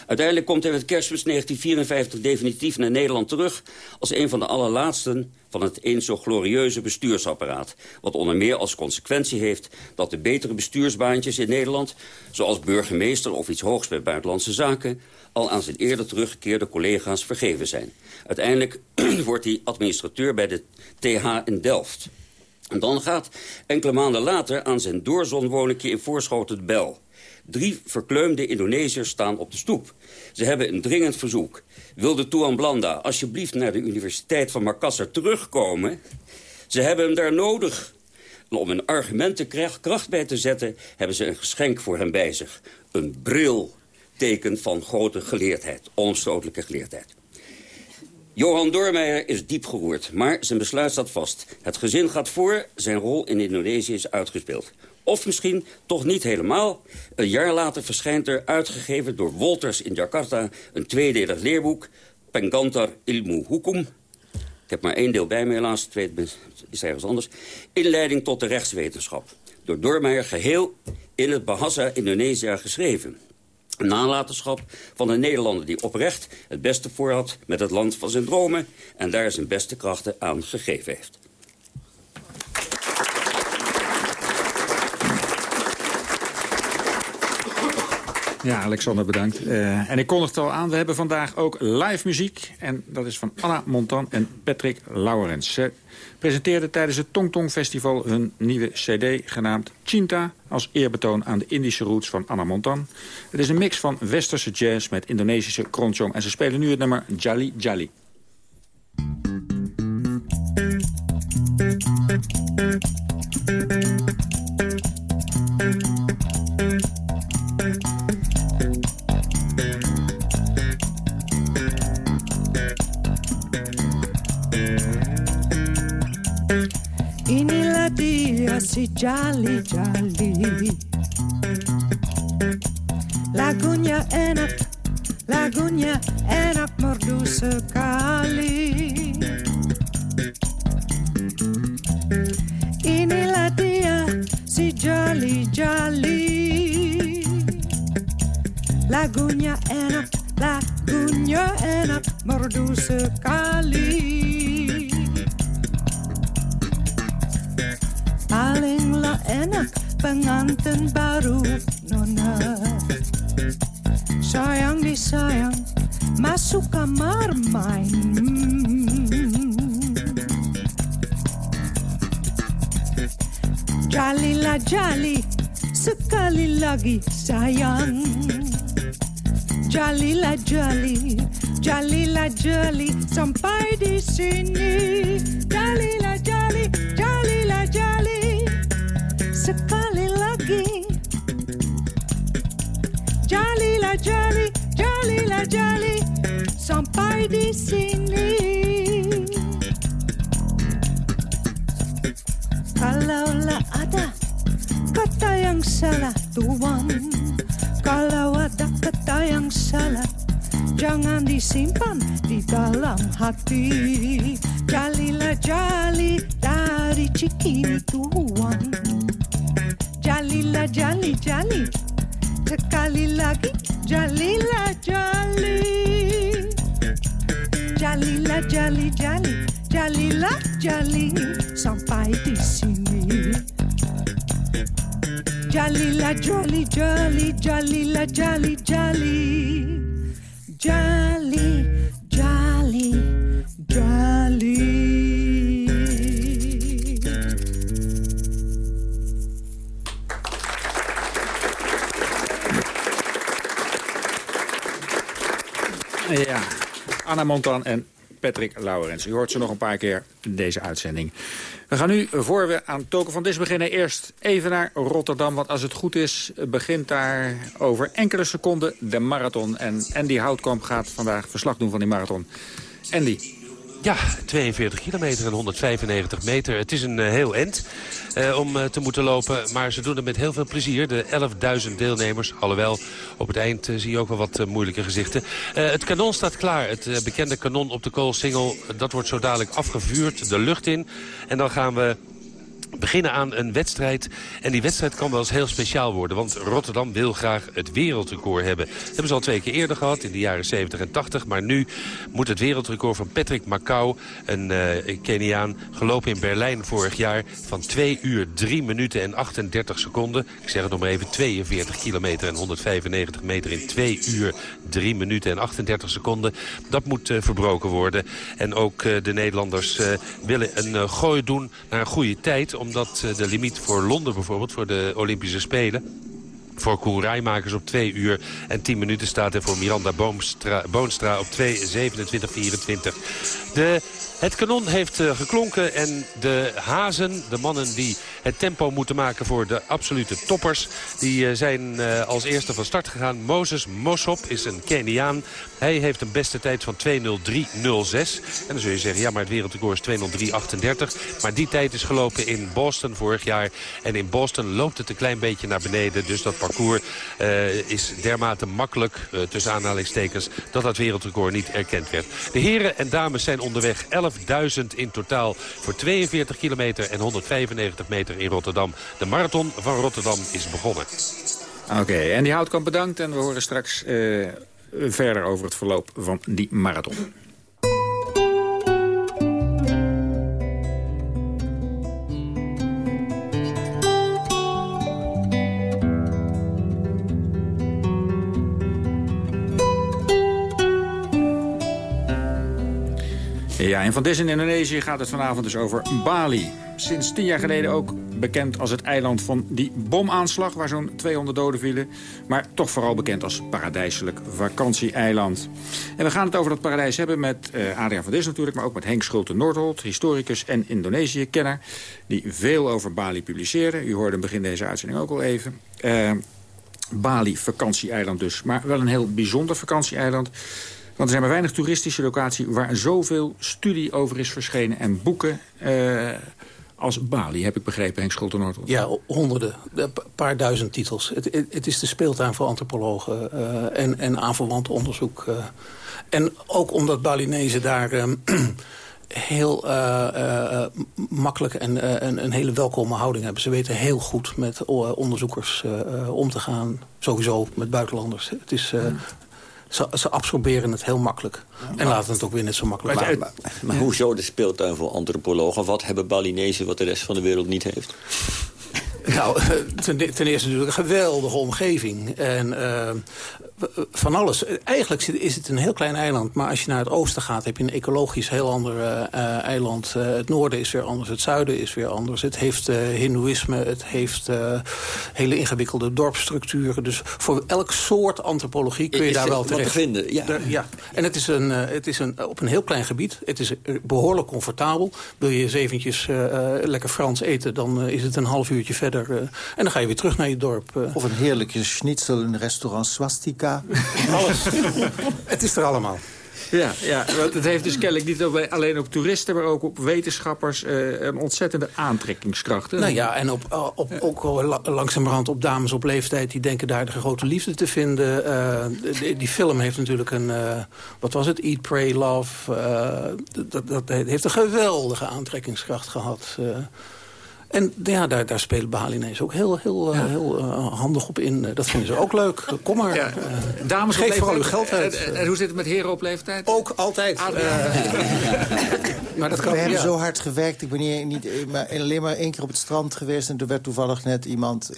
Uiteindelijk komt hij met kerstmis 1954 definitief naar Nederland terug... als een van de allerlaatsten van het eens zo glorieuze bestuursapparaat. Wat onder meer als consequentie heeft dat de betere bestuursbaantjes in Nederland... zoals burgemeester of iets hoogs bij buitenlandse zaken... al aan zijn eerder teruggekeerde collega's vergeven zijn. Uiteindelijk (clears throat) wordt hij administrateur bij de TH in Delft. En dan gaat enkele maanden later aan zijn doorzonwoningje in Voorschoten de Bel... Drie verkleumde Indonesiërs staan op de stoep. Ze hebben een dringend verzoek. Wil de Tuan Blanda alsjeblieft naar de Universiteit van Makassar terugkomen? Ze hebben hem daar nodig. Om een argumenten kracht bij te zetten... hebben ze een geschenk voor hem bij zich. Een bril, teken van grote geleerdheid, onomstotelijke geleerdheid. Johan Doormeijer is diep geroerd, maar zijn besluit staat vast. Het gezin gaat voor, zijn rol in Indonesië is uitgespeeld. Of misschien toch niet helemaal. Een jaar later verschijnt er, uitgegeven door Wolters in Jakarta... een tweedelig leerboek, Pengantar Ilmu Hukum. Ik heb maar één deel bij me helaas, het tweede is ergens anders. Inleiding tot de rechtswetenschap. Door Dormeijer geheel in het Bahasa Indonesia geschreven. Een nalatenschap van een Nederlander die oprecht het beste voor had... met het land van zijn dromen en daar zijn beste krachten aan gegeven heeft. Ja, Alexander, bedankt. Uh, en ik kondigde al aan, we hebben vandaag ook live muziek. En dat is van Anna Montan en Patrick Laurens. Ze presenteerden tijdens het Tong Tong Festival hun nieuwe cd... genaamd Chinta, als eerbetoon aan de Indische roots van Anna Montan. Het is een mix van westerse jazz met Indonesische kronjong. En ze spelen nu het nummer Jali Jali. Si jolly jolly Lagunya enak Lagunya enak merdu sekali. Inilah dia si jolly jolly Lagunya enak Lagunya enak merdu sekali enak pengantin baru nona. Sayang disayang masuk kamar main. Jalilah jali sekali lagi sayang. Jalilah jali Jalilah jali sampai di sini. Jalilah jali Disimpan di dalam hati. Jalilah jali dari cikini tuan. Jalila jali jali. Sekali lagi Jalila jali. Jalila jali jali. Jalila jali Sampai di sini. Jalila jali jali. Jalila jali jali. Jali Anna Montan en Patrick Laurens. U hoort ze nog een paar keer deze uitzending. We gaan nu, voor we aan Token van Dis beginnen... eerst even naar Rotterdam, want als het goed is... begint daar over enkele seconden de marathon. En Andy Houtkamp gaat vandaag verslag doen van die marathon. Andy, ja, 42 kilometer en 195 meter. Het is een uh, heel end uh, om uh, te moeten lopen. Maar ze doen het met heel veel plezier. De 11.000 deelnemers. Alhoewel, op het eind zie je ook wel wat moeilijke gezichten. het kanon staat klaar. Het bekende kanon op de koolsingel. Dat wordt zo dadelijk afgevuurd de lucht in. En dan gaan we beginnen aan een wedstrijd. En die wedstrijd kan wel eens heel speciaal worden. Want Rotterdam wil graag het wereldrecord hebben. Dat hebben ze al twee keer eerder gehad, in de jaren 70 en 80. Maar nu moet het wereldrecord van Patrick Macau, een uh, Keniaan... gelopen in Berlijn vorig jaar van 2 uur 3 minuten en 38 seconden. Ik zeg het nog maar even, 42 kilometer en 195 meter in 2 uur 3 minuten en 38 seconden. Dat moet uh, verbroken worden. En ook uh, de Nederlanders willen een gooi doen naar een goede tijd omdat eh, de limiet voor Londen bijvoorbeeld, voor de Olympische Spelen voor koerijmakers op 2 uur en 10 minuten staat er voor Miranda Boomstra, Boonstra op 2, 27, 24. De het kanon heeft uh, geklonken en de hazen, de mannen die het tempo moeten maken voor de absolute toppers... die uh, zijn uh, als eerste van start gegaan. Moses Mosop is een Keniaan. Hij heeft een beste tijd van 2.03.06. En dan zul je zeggen, ja, maar het wereldrecord is 2.03.38. Maar die tijd is gelopen in Boston vorig jaar. En in Boston loopt het een klein beetje naar beneden. Dus dat parcours is dermate makkelijk, tussen aanhalingstekens... dat dat wereldrecord niet erkend werd. De heren en dames zijn onderweg 11 11.000 in totaal voor 42 kilometer en 195 meter in Rotterdam. De marathon van Rotterdam is begonnen. Oké, en die Houtkamp bedankt en we horen straks uh, verder over het verloop van die marathon. Ja, en van Dis in Indonesië gaat het vanavond dus over Bali. Sinds tien jaar geleden ook bekend als het eiland van die bomaanslag... waar zo'n 200 doden vielen. Maar toch vooral bekend als paradijselijk vakantieeiland. En we gaan het over dat paradijs hebben met uh, Adriaan van Dis natuurlijk... maar ook met Henk Schulte-Noordholt, historicus en Indonesië-kenner... die veel over Bali publiceerde. U hoorde begin deze uitzending ook al even. Uh, Bali, vakantieeiland dus. Maar wel een heel bijzonder vakantieeiland... Want er zijn maar weinig toeristische locaties waar zoveel studie over is verschenen en boeken... Uh, als Bali, heb ik begrepen, Henk schulte Ja, honderden, een paar duizend titels. Het, het, het, is de speeltuin voor antropologen uh, en, en aanverwant onderzoek. Uh, en ook omdat Balinese daar (clears throat) heel makkelijk en een, een hele welkome houding hebben. Ze weten heel goed met onderzoekers om te gaan. Sowieso met buitenlanders. Het is ze, ze absorberen het heel makkelijk. en laten het ook weer net zo makkelijk maar, maar, maar, hoezo de speeltuin voor antropologen? Wat hebben Balinese wat de rest van de wereld niet heeft? Nou, (laughs) ten, ten, eerste natuurlijk een geweldige omgeving. En uh, van alles. Eigenlijk is het een heel klein eiland. Maar als je naar het oosten gaat, heb je een ecologisch heel ander uh, eiland. Uh, het noorden is weer anders, het zuiden is weer anders. Het heeft hindoeïsme, het heeft hele ingewikkelde dorpsstructuren. Dus voor elk soort antropologie kun je daar wel terecht. te vinden, ja. ja. En het is, een, het is een, op een heel klein gebied. Het is behoorlijk comfortabel. Wil je eens eventjes lekker Frans eten, dan is het een half uurtje verder. En dan ga je weer terug naar je dorp. Of een heerlijke schnitzel in restaurant Swastika. (laughs) Alles. (laughs) het is er allemaal. Ja, ja, want het heeft dus kennelijk niet alleen op toeristen... maar ook op wetenschappers uh, een ontzettende aantrekkingskracht. Nou ja, en op, eh, op, ook langzamerhand op dames op leeftijd... die denken daar de grote liefde te vinden. Uh, die, die, film heeft natuurlijk een... Uh, wat was het? Eat, Pray, Love. dat, dat heeft een geweldige aantrekkingskracht gehad. En ja, daar, daar spelen Balinees ook heel, heel, eh, heel uh, handig op in. Dat vinden ze ook leuk. Kom maar. Ja. Uh, Dames, geef vooral uw geld uit. En, en, hoe zit het met heren op leeftijd? Ook altijd. Ah, (laughs) maar dat kan, We hebben zo hard gewerkt. Ik ben hier niet, maar alleen maar één keer op het strand geweest. En er werd toevallig net iemand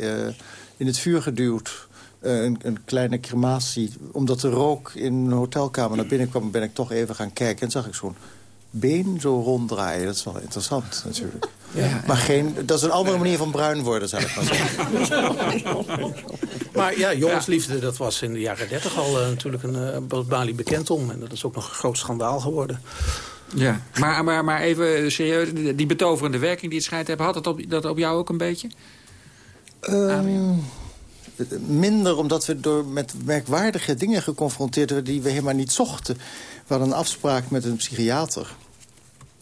in het vuur geduwd. Een, een, kleine crematie. Omdat de rook in een hotelkamer naar binnen kwam... ben ik toch even gaan kijken. En zag ik zo'n been zo ronddraaien. Dat is wel interessant natuurlijk. Ja. Maar geen, dat is een andere manier van bruin worden, zou ik maar zeggen. (laughs) maar ja, jongensliefde, dat was in de jaren dertig al uh, natuurlijk een uh, Bali bekend om. En dat is ook nog een groot schandaal geworden. Ja, maar, maar, maar even serieus, die betoverende werking die het schijnt te hebben... had dat op, dat op jou ook een beetje? Um, minder omdat we door met merkwaardige dingen geconfronteerd werden... die we helemaal niet zochten. We hadden een afspraak met een psychiater...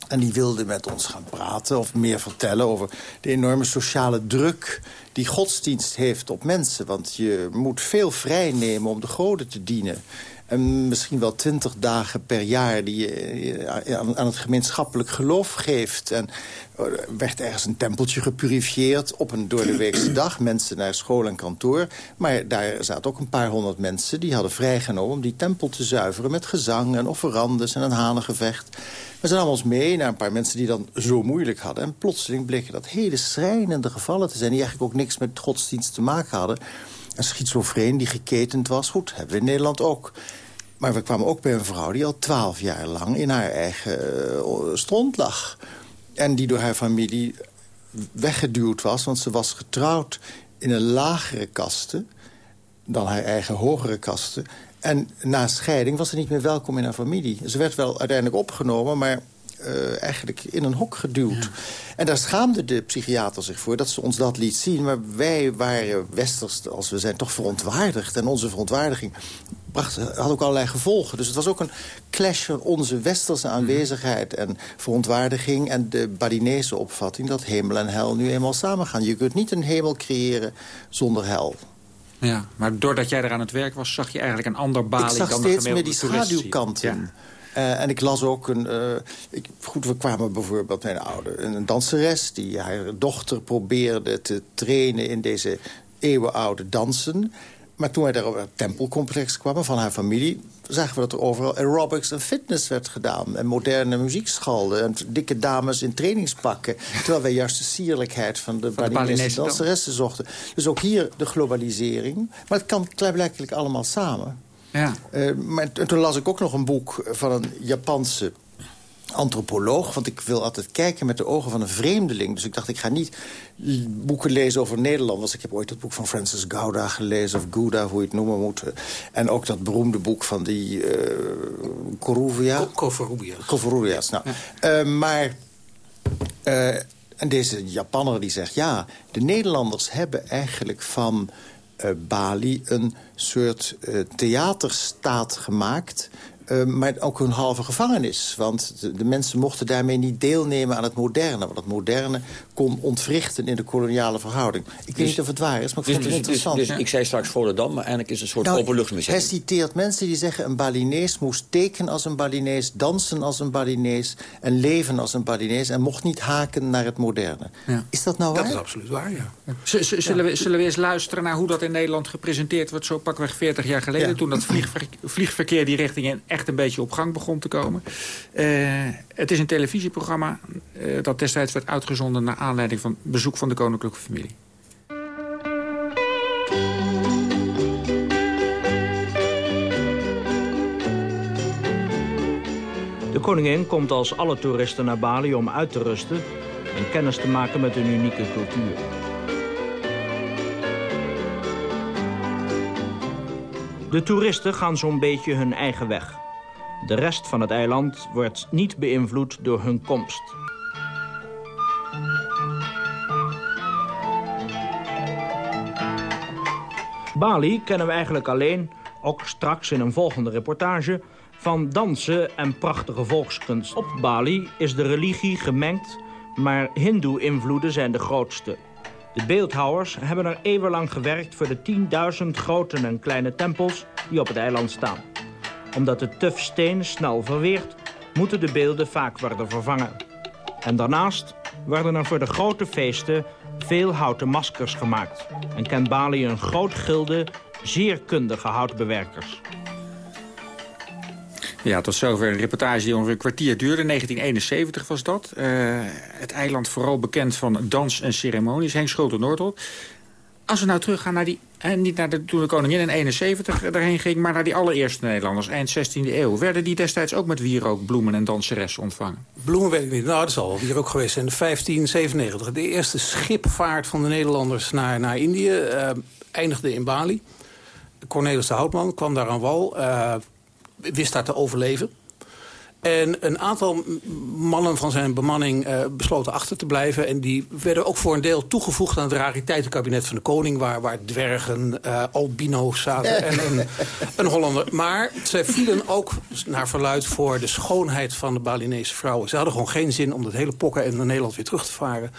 En die wilde met ons gaan praten of meer vertellen over de enorme sociale druk die godsdienst heeft op mensen. Want je moet veel vrij nemen om de goden te dienen. En misschien wel twintig dagen per jaar die je aan het gemeenschappelijk geloof geeft. En er werd ergens een tempeltje gepurifieerd op een doordeweekse dag. Mensen naar school en kantoor. Maar daar zaten ook een paar honderd mensen die hadden vrijgenomen... om die tempel te zuiveren met gezang en offerandes en een hanengevecht. We zijn allemaal mee naar een paar mensen die dan zo moeilijk hadden. En plotseling bleken dat hele schrijnende gevallen te zijn... die eigenlijk ook niks met godsdienst te maken hadden. Een schizofreen die geketend was. Goed, hebben we in Nederland ook. Maar we kwamen ook bij een vrouw die al twaalf jaar lang in haar eigen uh, lag. En die door haar familie weggeduwd was. Want ze was getrouwd in een lagere kaste dan haar eigen hogere kaste. En na scheiding was ze niet meer welkom in haar familie. Ze werd wel uiteindelijk opgenomen, maar uh, eigenlijk in een hok geduwd. En daar schaamde de psychiater zich voor dat ze ons dat liet zien. Maar wij waren westers, als we zijn, toch verontwaardigd. En onze verontwaardiging bracht, had ook allerlei gevolgen. Dus het was ook een clash van onze westerse aanwezigheid en verontwaardiging... en de Badinese opvatting dat hemel en hel nu eenmaal samengaan. Je kunt niet een hemel creëren zonder hel. Ja, maar doordat jij er aan het werk was, zag je eigenlijk een ander balie dan de Ik zag steeds meer die schaduwkanten. Uh, en ik las ook een... Uh, ik, goed, we kwamen bijvoorbeeld mijn ouder... een danseres die haar dochter probeerde te trainen... in deze eeuwenoude dansen. Maar toen wij daar op het tempelcomplex kwamen van haar familie... zagen we dat er overal aerobics en fitness werd gedaan. En moderne muziekschalden. En dikke dames in trainingspakken. Terwijl wij juist de sierlijkheid van de, van Balinese danseressen zochten. Dus ook hier de globalisering. Maar het kan klaarblijkelijk allemaal samen. Ja. Uh, maar toen las ik ook nog een boek van een Japanse antropoloog. Want ik wil altijd kijken met de ogen van een vreemdeling. Dus ik dacht, ik ga niet boeken lezen over Nederlanders. Ik heb ooit het boek van Francis Gouda gelezen... of Gouda, hoe je het noemen moet. En ook dat beroemde boek van die uh, Coruvia. Covarrubias. Nou, ja. uh, maar... Uh, en deze Japanner die zegt... ja, de Nederlanders hebben eigenlijk van uh, Bali een soort uh, theaterstaat gemaakt... Uh, maar ook een halve gevangenis. Want de, de, mensen mochten daarmee niet deelnemen aan het moderne. Want het moderne kon ontwrichten in de koloniale verhouding. Ik dus, weet niet of het waar is, maar ik dus, vond het dus, interessant. Dus, dus, ik zei straks Volendam, maar eigenlijk is het een soort nou, openluchtmuseum. Hij citeert mensen die zeggen... een Balinees moest tekenen als een Balinees... dansen als een Balinees en leven als een Balinees... en mocht niet haken naar het moderne. Ja. Is dat nou waar? Dat is absoluut waar, ja. Zullen, we, zullen we eens luisteren naar hoe dat in Nederland gepresenteerd wordt... zo pakweg 40 jaar geleden, toen dat vliegverkeer, vliegverkeer die richting in echt een beetje op gang begon te komen. Uh, het is een televisieprogramma uh, dat destijds werd uitgezonden... naar aanleiding van bezoek van de koninklijke familie. De koningin komt als alle toeristen naar Bali om uit te rusten... en kennis te maken met hun unieke cultuur. De toeristen gaan zo'n beetje hun eigen weg. De rest van het eiland wordt niet beïnvloed door hun komst. Bali kennen we eigenlijk alleen, ook straks in een volgende reportage... van dansen en prachtige volkskunst. Op Bali is de religie gemengd, maar hindoe-invloeden zijn de grootste. De beeldhouwers hebben er eeuwenlang gewerkt voor de 10.000 grote en kleine tempels die op het eiland staan omdat de tufsteen snel verweert, moeten de beelden vaak worden vervangen. En daarnaast werden er voor de grote feesten veel houten maskers gemaakt. En kent Bali een groot gilde zeer kundige houtbewerkers. Ja, tot zover een reportage die ongeveer een kwartier duurde. 1971 was dat. Uh, het eiland vooral bekend van dans en ceremonies. Henk Schulte-Noordholt. Als we nou teruggaan naar die En niet naar de, toen de koningin in 71 erheen ging... maar naar die allereerste Nederlanders, eind 16e eeuw. Werden die destijds ook met wierook, bloemen en danseressen ontvangen? Bloemen weet ik niet. Nou, dat zal wel wierook geweest. In 1597. De eerste schipvaart van de Nederlanders naar, naar Indië uh, eindigde in Bali. Cornelis de Houtman kwam daar aan wal. Uh, wist daar te overleven. En een aantal mannen van zijn bemanning uh, besloten achter te blijven. En die werden ook voor een deel toegevoegd aan het rariteitenkabinet van de koning... waar, waar dwergen, uh, albino's zaten en een, een Hollander. Maar zij vielen ook naar verluid voor de schoonheid van de Balinese vrouwen. Ze hadden gewoon geen zin om dat hele pokken en naar Nederland weer terug te varen.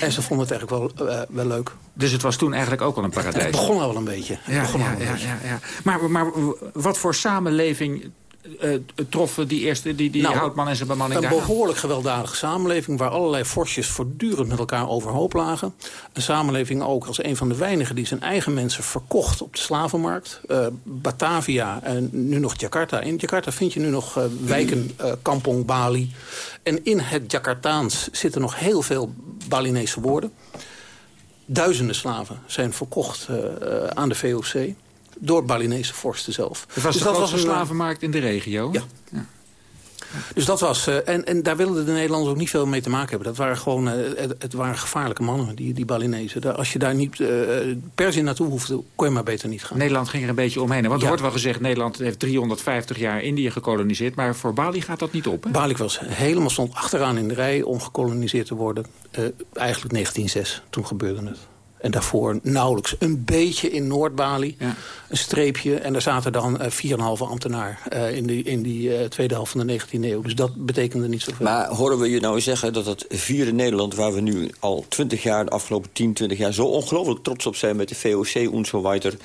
En ze vonden het eigenlijk wel, uh, wel leuk. Dus het was toen eigenlijk ook wel een paradijs? Het begon al wel een beetje. Ja, ja, ja, ja, ja, Maar, maar wat voor samenleving uh, troffen die eerste, die, die nou, Houtman en zijn bemanning Een behoorlijk gewelddadige samenleving... waar allerlei vorstjes voortdurend met elkaar overhoop lagen. Een samenleving ook als een van de weinigen... die zijn eigen mensen verkocht op de slavenmarkt. Uh, Batavia en nu nog Jakarta. In Jakarta vind je nu nog uh, wijken, Kampong, Bali. En in het Jakartaans zitten nog heel veel Balinese woorden. Duizenden slaven zijn verkocht aan de VOC door Balinese vorsten zelf. Het was dus de dat was een slavenmarkt in de regio? Ja. ja. Dus dat was... Uh, en, en daar wilden de Nederlanders ook niet veel mee te maken hebben. Dat waren gewoon... Uh, het, het, waren gevaarlijke mannen, die, die Balinezen. Als je daar niet uh, per se naartoe hoefde, kon je maar beter niet gaan. Nederland ging er een beetje omheen. Want er ja. wordt wel gezegd, Nederland heeft 350 jaar Indië gekoloniseerd. Maar voor Bali gaat dat niet op, hè? Bali was helemaal stond achteraan in de rij om gekoloniseerd te worden. eigenlijk 1906, toen gebeurde het. En daarvoor nauwelijks een beetje in Noord-Bali. Ja. Een streepje. En daar zaten dan uh, 4,5 ambtenaar uh, in die, in die uh, tweede helft van de 19e eeuw. Dus dat betekende niet zoveel. Maar horen we je nou zeggen dat het vierde Nederland... waar we nu al 20 jaar, de afgelopen 10, 20 jaar... zo ongelooflijk trots op zijn met de VOC en zo weiter...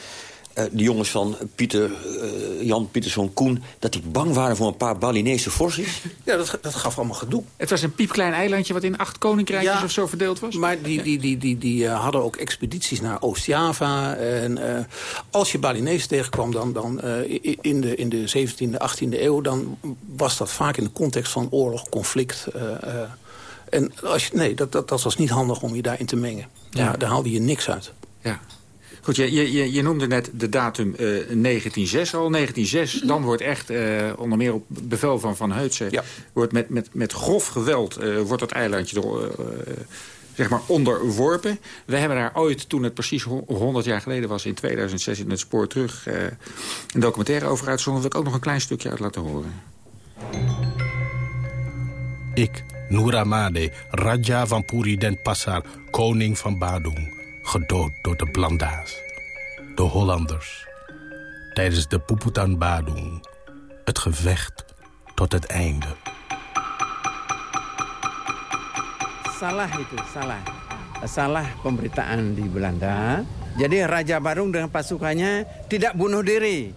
Uh, de jongens van Pieter, uh, Jan Pieterszoon Koen... dat die bang waren voor een paar Balinese forces? (laughs) Ja, dat, dat gaf allemaal gedoe. Het was een piepklein eilandje wat in acht koninkrijkjes ja, of zo verdeeld was? maar die, die, die, die, die uh, hadden ook expedities naar Oost-Java. En als je Balinese tegenkwam dan, dan in, de, in de 17e, 18e eeuw... dan was dat vaak in de context van oorlog, conflict... en als je, nee, dat, dat, dat was niet handig om je daarin te mengen. Ja. Daar, daar haalde je niks uit. Ja. Goed, je, je, je noemde net de datum uh, 1906 al. 1906, dan wordt echt, uh, onder meer op bevel van Van Heutsen... Ja. wordt met, met, met grof geweld uh, wordt dat eilandje er, zeg maar onderworpen. We hebben daar ooit, toen het precies 100 jaar geleden was... in 2006 in het spoor terug een documentaire over uitzonden. wil ik ook nog een klein stukje uit laten horen. Ik, Nooramade, Raja van Puri Den Passar, koning van Badung gedood door de Blanda's, de Hollanders. Tijdens de Puputan Badung, het gevecht tot het einde. Salah itu, salah. Salah pemberitaan di Belanda. Jadi Raja Barung dengan pasukannya tidak bunuh diri.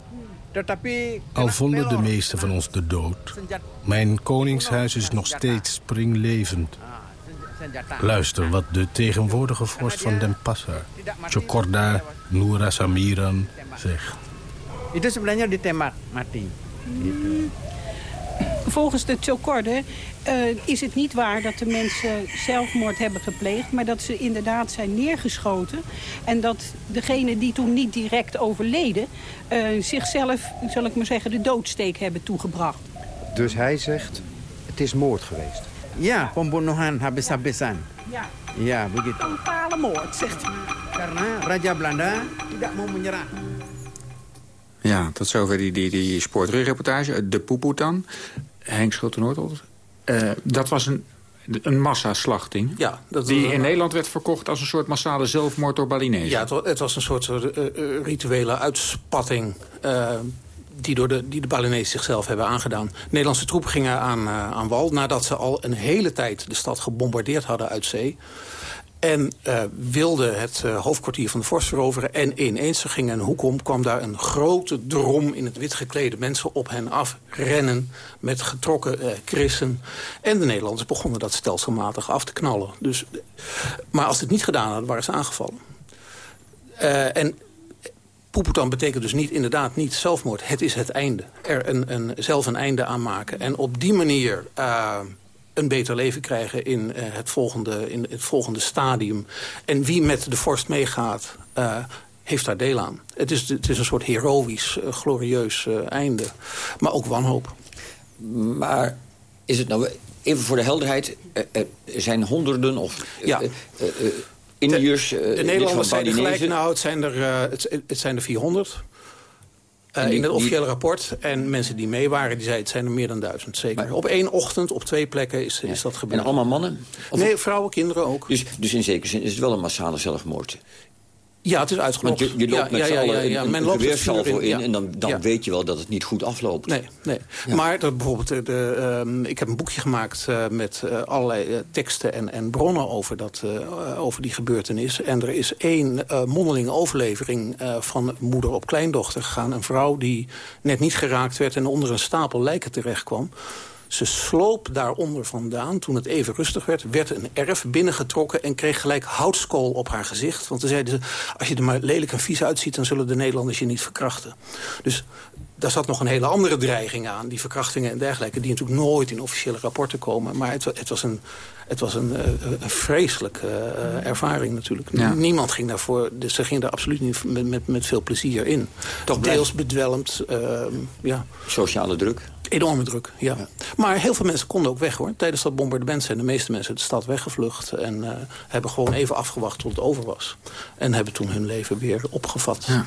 Al vonden de meesten van ons de dood. Mijn koningshuis is nog steeds springlevend. Luister wat de tegenwoordige vorst van Den Passa, Chokorda Noura Samiran, zegt. Itu sebenarnya ditembak mati. Volgens de Chokorde uh, is het niet waar dat de mensen zelfmoord hebben gepleegd... maar dat ze inderdaad zijn neergeschoten. En dat degene die toen niet direct overleden... Uh, zichzelf, zal ik maar zeggen, de doodsteek hebben toegebracht. Dus hij zegt, het is moord geweest. Ja, pembunuhan habis-habisan. Ja. Ja, begitu. Totale moord, zegt hij. Karena Raja Belanda tidak mau menyerah. Ja, tot zover die, die, die sportreportage. De Poepoetan. Henk Schulte-Noordholt. Uh, dat was een, een massaslachting. Ja, dat die in Nederland werd verkocht als een soort massale zelfmoord door Balinezen. Ja, het, het was een soort uh, uh, rituele uitspatting die, door de, die de Balinezen zichzelf hebben aangedaan. Nederlandse troepen gingen aan, uh, aan wal nadat ze al een hele tijd de stad gebombardeerd hadden uit zee. En uh, wilde het uh, hoofdkwartier van de vorst veroveren. En ineens, ze gingen een hoek om, kwam daar een grote drom... in het wit geklede mensen op hen af rennen met getrokken uh, krissen. En de Nederlanders begonnen dat stelselmatig af te knallen. Dus, maar als ze het niet gedaan hadden, waren ze aangevallen. en Poepoetan betekent dus niet, inderdaad niet zelfmoord. Het is het einde. Er een, een, zelf een einde aan maken. En op die manier uh, een beter leven krijgen in, uh, het volgende, in het volgende stadium. En wie met de vorst meegaat... Uh, heeft daar deel aan. Het is, het is een soort heroïsch, uh, glorieus einde. Maar ook wanhoop. Maar is het nou... Even voor de helderheid, er zijn honderden of... Ja. Indiërs, de, de Nederlanders zijn er gelijk, nou, het zijn er, het, het zijn er 400. Uh, in het officiële rapport. En mensen die mee waren, die zeiden het zijn er meer dan duizend. Zeker. Maar, op één ochtend, op twee plekken is, ja. is dat gebeurd. En allemaal mannen? Of nee, vrouwen, kinderen ook. Dus, dus in zekere zin is het wel een massale zelfmoord? Ja, het is uitgelokt. Want je, je loopt ja, met ja, z'n allen ja, ja, Men loopt het vuur in... in, en dan, dan Ja. weet je wel dat het niet goed afloopt. Nee, nee. maar bijvoorbeeld, de, de, ehm, ik heb een boekje gemaakt uh, met uh, allerlei uh, teksten en, en bronnen over, dat, over die gebeurtenis. En er is één mondelinge overlevering van moeder op kleindochter gegaan. Een vrouw die net niet geraakt werd en onder een stapel lijken terecht kwam. Ze sloop daaronder vandaan toen het even rustig werd. Werd een erf binnengetrokken en kreeg gelijk houtskool op haar gezicht. Want toen zeiden ze, als je er maar lelijk en vies uitziet... dan zullen de Nederlanders je niet verkrachten. Dus daar zat nog een hele andere dreiging aan. Die verkrachtingen en dergelijke, die natuurlijk nooit in officiële rapporten komen. Maar het, het was een, het was een, een vreselijke uh, ervaring natuurlijk. Ja. Niemand ging daarvoor, dus ze gingen daar absoluut niet met, met, met veel plezier in. Toch Deels bedwelmd, uh, ja. Sociale druk? Enorme druk, ja. ja. Maar heel veel mensen konden ook weg hoor. Tijdens dat bombardement zijn de meeste mensen de stad weggevlucht. En uh, hebben gewoon even afgewacht tot het over was. En hebben toen hun leven weer opgevat. Ja.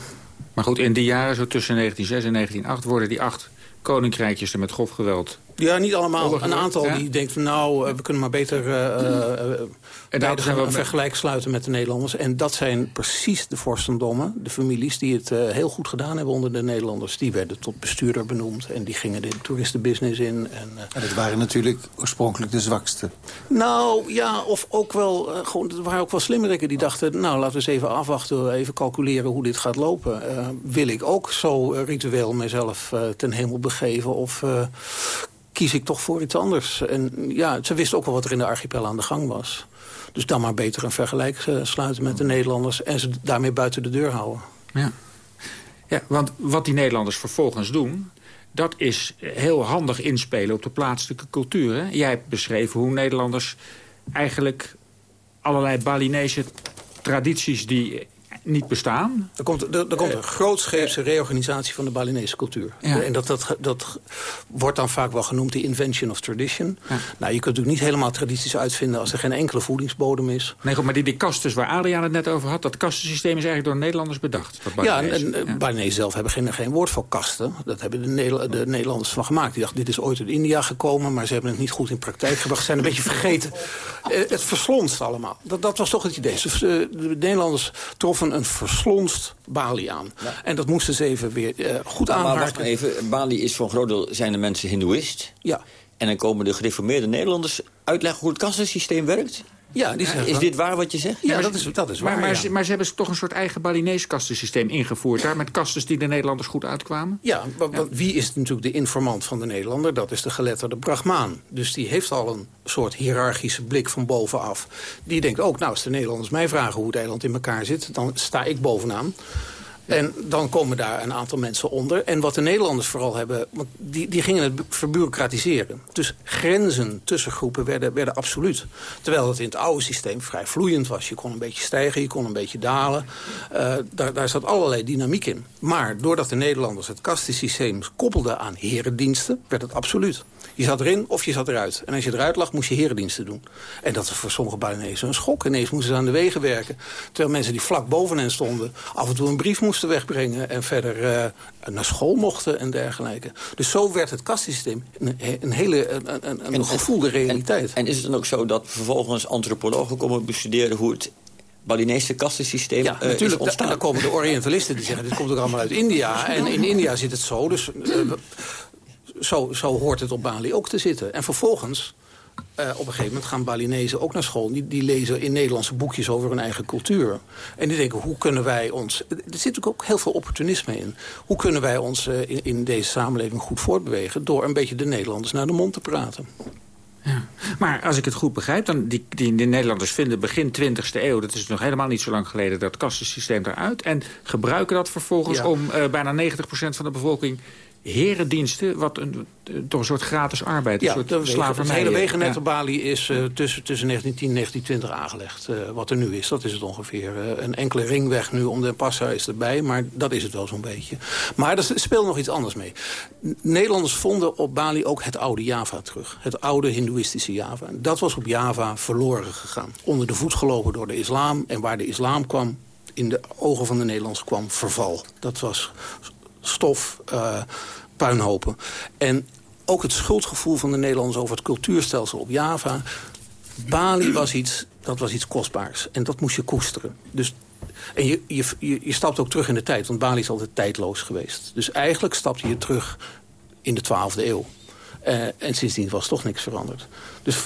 Maar goed, in die jaren, zo tussen 1906 en 1908... worden die acht koninkrijkjes er met grof geweld... Ja, niet allemaal. Een aantal ja? die denkt van nou, we kunnen maar beter uh, uh, en daar zijn we een vergelijk sluiten met de Nederlanders. En dat zijn precies de vorstendommen, de families die het uh, heel goed gedaan hebben onder de Nederlanders. Die werden tot bestuurder benoemd en die gingen de toeristenbusiness in. En, en dat waren natuurlijk oorspronkelijk de zwakste. Nou ja, of ook wel, gewoon, er waren ook wel slimmerikken die dachten... nou, laten we eens even afwachten, even calculeren hoe dit gaat lopen. wil ik ook zo ritueel mezelf ten hemel begeven of kies ik toch voor iets anders. En ja, ze wisten ook wel wat er in de archipel aan de gang was. Dus dan maar beter een vergelijk uh, sluiten met de Nederlanders... en ze daarmee buiten de deur houden. Ja. ja, want wat die Nederlanders vervolgens doen... dat is heel handig inspelen op de plaatselijke cultuur. Jij hebt beschreven hoe Nederlanders eigenlijk allerlei Balinese tradities... die niet bestaan. Er komt, er, er komt een grootscheepse reorganisatie van de Balinese cultuur. Ja. En dat, dat, dat wordt dan vaak wel genoemd de invention of tradition. Ja. Nou, je kunt natuurlijk niet helemaal tradities uitvinden... als er geen enkele voedingsbodem is. Nee, goed, maar die, die kastes waar Adriaan het net over had... dat kastensysteem is eigenlijk door Nederlanders bedacht. Ja, en, en ja. Balinezen zelf hebben geen, geen woord voor kasten. Dat hebben de, de Nederlanders van gemaakt. Die dachten, dit is ooit uit India gekomen... maar ze hebben het niet goed in praktijk gebracht. Ze zijn een beetje vergeten. Het verslonst allemaal. Dat, dat was toch het idee. De, de Nederlanders troffen een verslonst Bali aan. Ja. En dat moesten ze even weer uh, goed aanhaken. Maar wacht even, Bali is voor een groot deel zijn de mensen hindoeïst. Ja. En dan komen de gereformeerde Nederlanders uitleggen hoe het kastensysteem werkt. Ja, die is dit waar wat je zegt? Ja, dat, is, dat is waar. Maar, maar, ja. ze, maar, ze hebben toch een soort eigen Balinese kastensysteem ingevoerd daar... met kastes die de Nederlanders goed uitkwamen? Ja, maar, ja. wie is natuurlijk de informant van de Nederlander? Dat is de geletterde Brahmaan. Dus die heeft al een soort hiërarchische blik van bovenaf. Die denkt ook, nou, als de Nederlanders mij vragen hoe het eiland in elkaar zit... dan sta ik bovenaan. En dan komen daar een aantal mensen onder. En wat de Nederlanders vooral hebben... want die, die gingen het verbureaucratiseren. Dus grenzen tussen groepen werden, werden absoluut. Terwijl het in het oude systeem vrij vloeiend was. Je kon een beetje stijgen, je kon een beetje dalen. Uh, daar, daar zat allerlei dynamiek in. Maar doordat de Nederlanders het kastensysteem koppelden aan herendiensten... werd het absoluut. Je zat erin of je zat eruit. En als je eruit lag, moest je herendiensten doen. En dat was voor sommige Balinezen een schok. Ineens moesten ze aan de wegen werken. Terwijl mensen die vlak boven hen stonden... af en toe een brief moesten wegbrengen... en verder uh, naar school mochten en dergelijke. Dus zo werd het kastensysteem een, een hele een, een, een en, gevoelde realiteit. En, en is het dan ook zo dat vervolgens antropologen komen bestuderen... hoe het Balinese kastensysteem ja, uh, natuurlijk. dan komen de Orientalisten die zeggen... dit komt ook allemaal uit India. En in India zit het zo. Dus uh, zo, zo hoort het op Bali ook te zitten. En vervolgens, uh, op een gegeven moment gaan Balinezen ook naar school. Die, die lezen in Nederlandse boekjes over hun eigen cultuur. En die denken, hoe kunnen wij ons... Er zit natuurlijk ook heel veel opportunisme in. Hoe kunnen wij ons uh, in, in deze samenleving goed voortbewegen... door een beetje de Nederlanders naar de mond te praten. Ja. Maar als ik het goed begrijp, dan die, die, de Nederlanders vinden begin 20e eeuw... dat is nog helemaal niet zo lang geleden, dat kastensysteem eruit... en gebruiken dat vervolgens ja. om uh, bijna 90% van de bevolking herendiensten... wat een, toch een soort gratis arbeid, een ja, soort slavernij. Het hele wegennet Ja. op Bali is eh, tussen, tussen 1910 en 1920 aangelegd. Eh, wat er nu is, dat is het ongeveer. Eh, een enkele ringweg nu om Den Passa is erbij, maar dat is het wel zo'n beetje. Maar er speelt nog iets anders mee. Nederlanders vonden op Bali ook het oude Java terug. Het oude hindoeïstische Java. En Dat was op Java verloren gegaan. Onder de voet gelopen door de islam. En waar de islam kwam, in de ogen van de Nederlanders kwam verval. Dat was stof, eh, puinhopen. En ook het schuldgevoel van de Nederlanders over het cultuurstelsel op Java. Bali was iets, dat was iets kostbaars. En dat moest je koesteren. Dus, en je, je, je, stapt ook terug in de tijd, want Bali is altijd tijdloos geweest. Dus eigenlijk stapte je terug in de 12e eeuw. Eh, en sindsdien was toch niks veranderd. Dus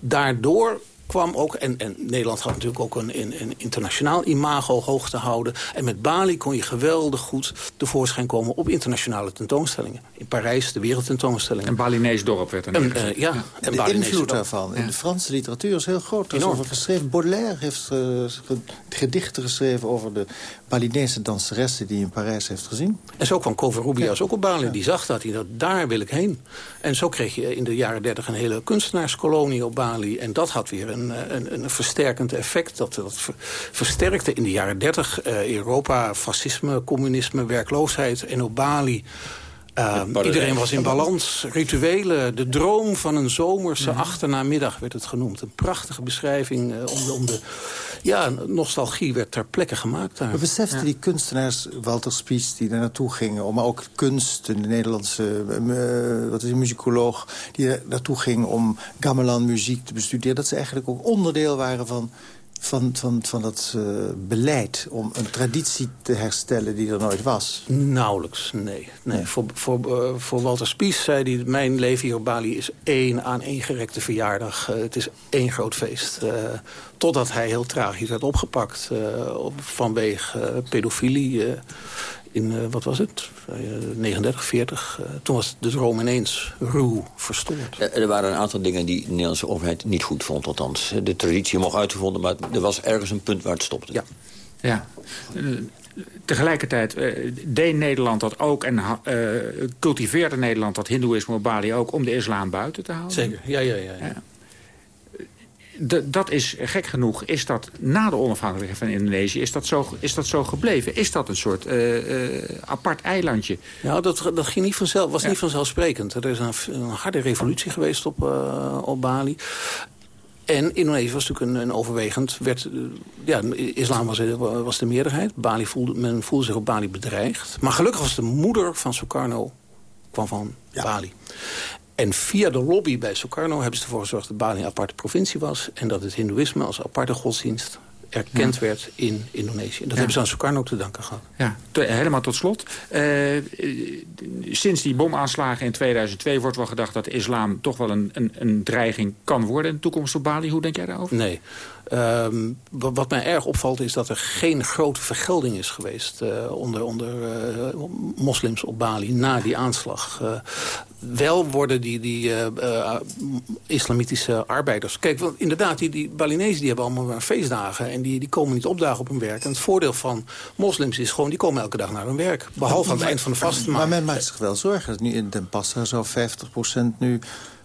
daardoor kwam ook... En, en Nederland had natuurlijk ook een, een, een internationaal imago hoog te houden. En met Bali kon je geweldig goed tevoorschijn komen op internationale tentoonstellingen. In Parijs, de wereldtentoonstelling. Een Balinees dorp werd er En, eh, ja, Ja. en de Balinese invloed daarvan in de Franse literatuur is heel groot. Er is Enorm. over geschreven. Baudelaire heeft eh, ge- gedichten geschreven over de Balinese danseressen die hij in Parijs heeft gezien. En zo kwam Covarrubias ook op Bali. Die zag dat, hij dacht, daar wil ik heen. En zo kreeg je in de jaren dertig een hele kunstenaarskolonie op Bali. En dat had weer een, eh, een, een versterkend effect. Dat, dat ver- versterkte in de jaren dertig eh, Europa, fascisme, communisme, werkloosheid. En op Bali... eh, iedereen was in balans. Rituelen, de droom van een zomerse achternamiddag werd het genoemd. Een prachtige beschrijving eh, om, de, om de... Ja, nostalgie werd ter plekke gemaakt daar. We beseften die kunstenaars, Walter Spies, die daar naartoe gingen... om maar ook kunst, de Nederlandse eh, wat is een muzikoloog... die er naartoe ging om gamelan muziek te bestuderen... dat ze eigenlijk ook onderdeel waren van, van, van, van dat eh, beleid... om een traditie te herstellen die er nooit was. Nauwelijks, nee. nee. Voor, voor, eh, voor Walter Spies zei hij... mijn leven hier op Bali is één aan één gerekte verjaardag. Eh, het is één groot feest. Totdat hij heel tragisch werd opgepakt... op, vanwege pedofilie... eh, in, eh, wat was het, Eh, 39, 40. eh, toen was de droom ineens ruw verstoord. Eh, Er waren een aantal dingen die de Nederlandse overheid niet goed vond. Althans, de traditie mocht uitgevonden, maar er was ergens een punt waar het stopte. Ja. Ja. Eh, Tegelijkertijd eh, deed Nederland dat ook en eh, cultiveerde Nederland dat hindoeïsme op Bali ook om de islam buiten te houden. Zeker, ja, ja, ja. ja. Dat is gek genoeg. Is dat na de onafhankelijkheid van Indonesië is dat zo, is dat zo gebleven? Is dat een soort eh, eh, apart eilandje? Ja, dat, dat ging niet vanzelf, was niet vanzelfsprekend. Er is een, een harde revolutie geweest op, eh, op Bali. En Indonesië was natuurlijk een, een overwegend... Werd, ja, islam was, was de meerderheid. Bali voelde, men voelde zich op Bali bedreigd. Maar gelukkig was de moeder van Sukarno kwam van Bali. En via de lobby bij Sukarno hebben ze ervoor gezorgd... dat Bali een aparte provincie was... en dat het hindoeïsme als aparte godsdienst erkend Ja. werd in Indonesië. Dat Ja. hebben ze aan Sukarno te danken gehad. Ja, te- helemaal tot slot. Eh, sinds die bomaanslagen in 2002 wordt wel gedacht dat de islam toch wel een, een, een dreiging kan worden in de toekomst op Bali. Hoe denk jij daarover? Nee. Ehm, wa- wat mij erg opvalt is dat er geen grote vergelding is geweest... eh, onder, onder eh, moslims op Bali na die aanslag. Wel worden die, die eh, eh, islamitische arbeiders... Kijk, want inderdaad, die, die Balinezen die hebben allemaal maar feestdagen... en die, die komen niet opdagen op hun werk. En het voordeel van moslims is gewoon... die komen elke dag naar hun werk. Behalve aan het eind van de vaste Maar men maakt zich wel zorgen. Dat nu in Den Passa zou 50% nu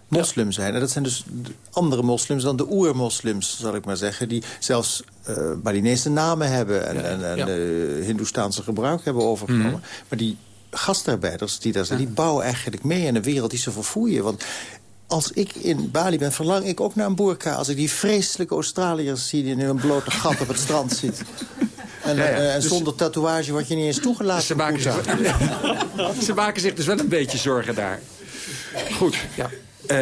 moslim zijn. En dat zijn dus de andere moslims dan de oermoslims, zal ik maar zeggen... die zelfs eh Balinese namen hebben en, en, en ja. eh, Hindoestaanse gebruik hebben overgenomen. Mhm. Maar die gastarbeiders die daar zijn, die bouwen eigenlijk mee... in een wereld die ze verfoeien. Want als ik in Bali ben, verlang ik ook naar een boerka... als ik die vreselijke Australiërs zie die in een blote gat op het strand zit. (laughs) En, Ja, ja. eh, en Dus- zonder tatoeage word je niet eens toegelaten. Ze maken, zich, (laughs) ze maken zich dus wel een beetje zorgen daar. Goed. Ja. Eh,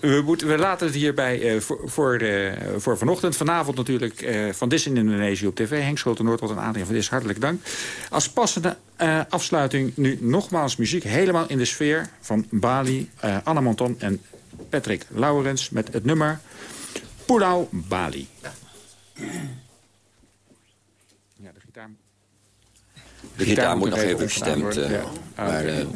we, moeten, we laten het hierbij eh, voor, voor, voor vanochtend. Vanavond natuurlijk Van Dis in Indonesië op tv. Henk Schoten Noord, wat een aantal van Dis. Hartelijk dank. Als passende eh, afsluiting nu nogmaals muziek. Helemaal in de sfeer van Bali, eh, Anna Monton en Patrick Laurens... met het nummer Pulau Bali. Ja, de gitaar... De gitaar moet nog even gestemd worden. Ja. Maar, oké. eh,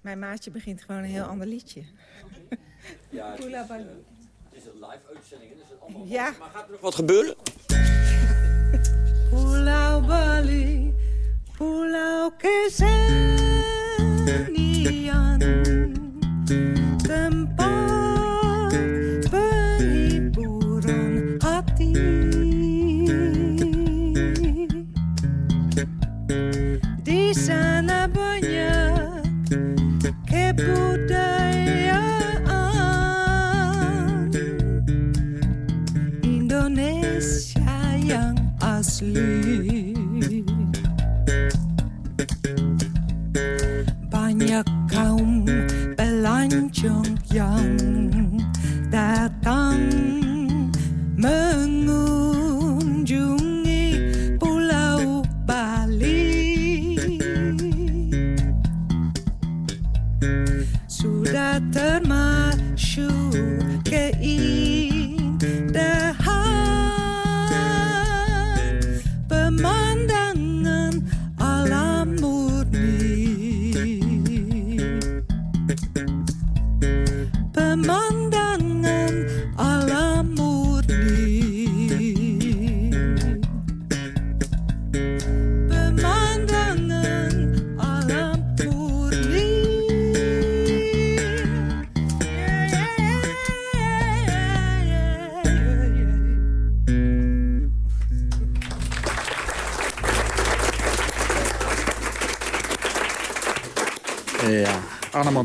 Mijn maatje begint gewoon een heel ander liedje. Ja, Pula Bali. Het is het Ja. Maar gaat er nog wat gebeuren? Pulau Bali, pulau kesenian, tempat penghiburan hati. Di sana banyak kebudayaan Indonesia yang asli. Banyak kaum pelancong yang datang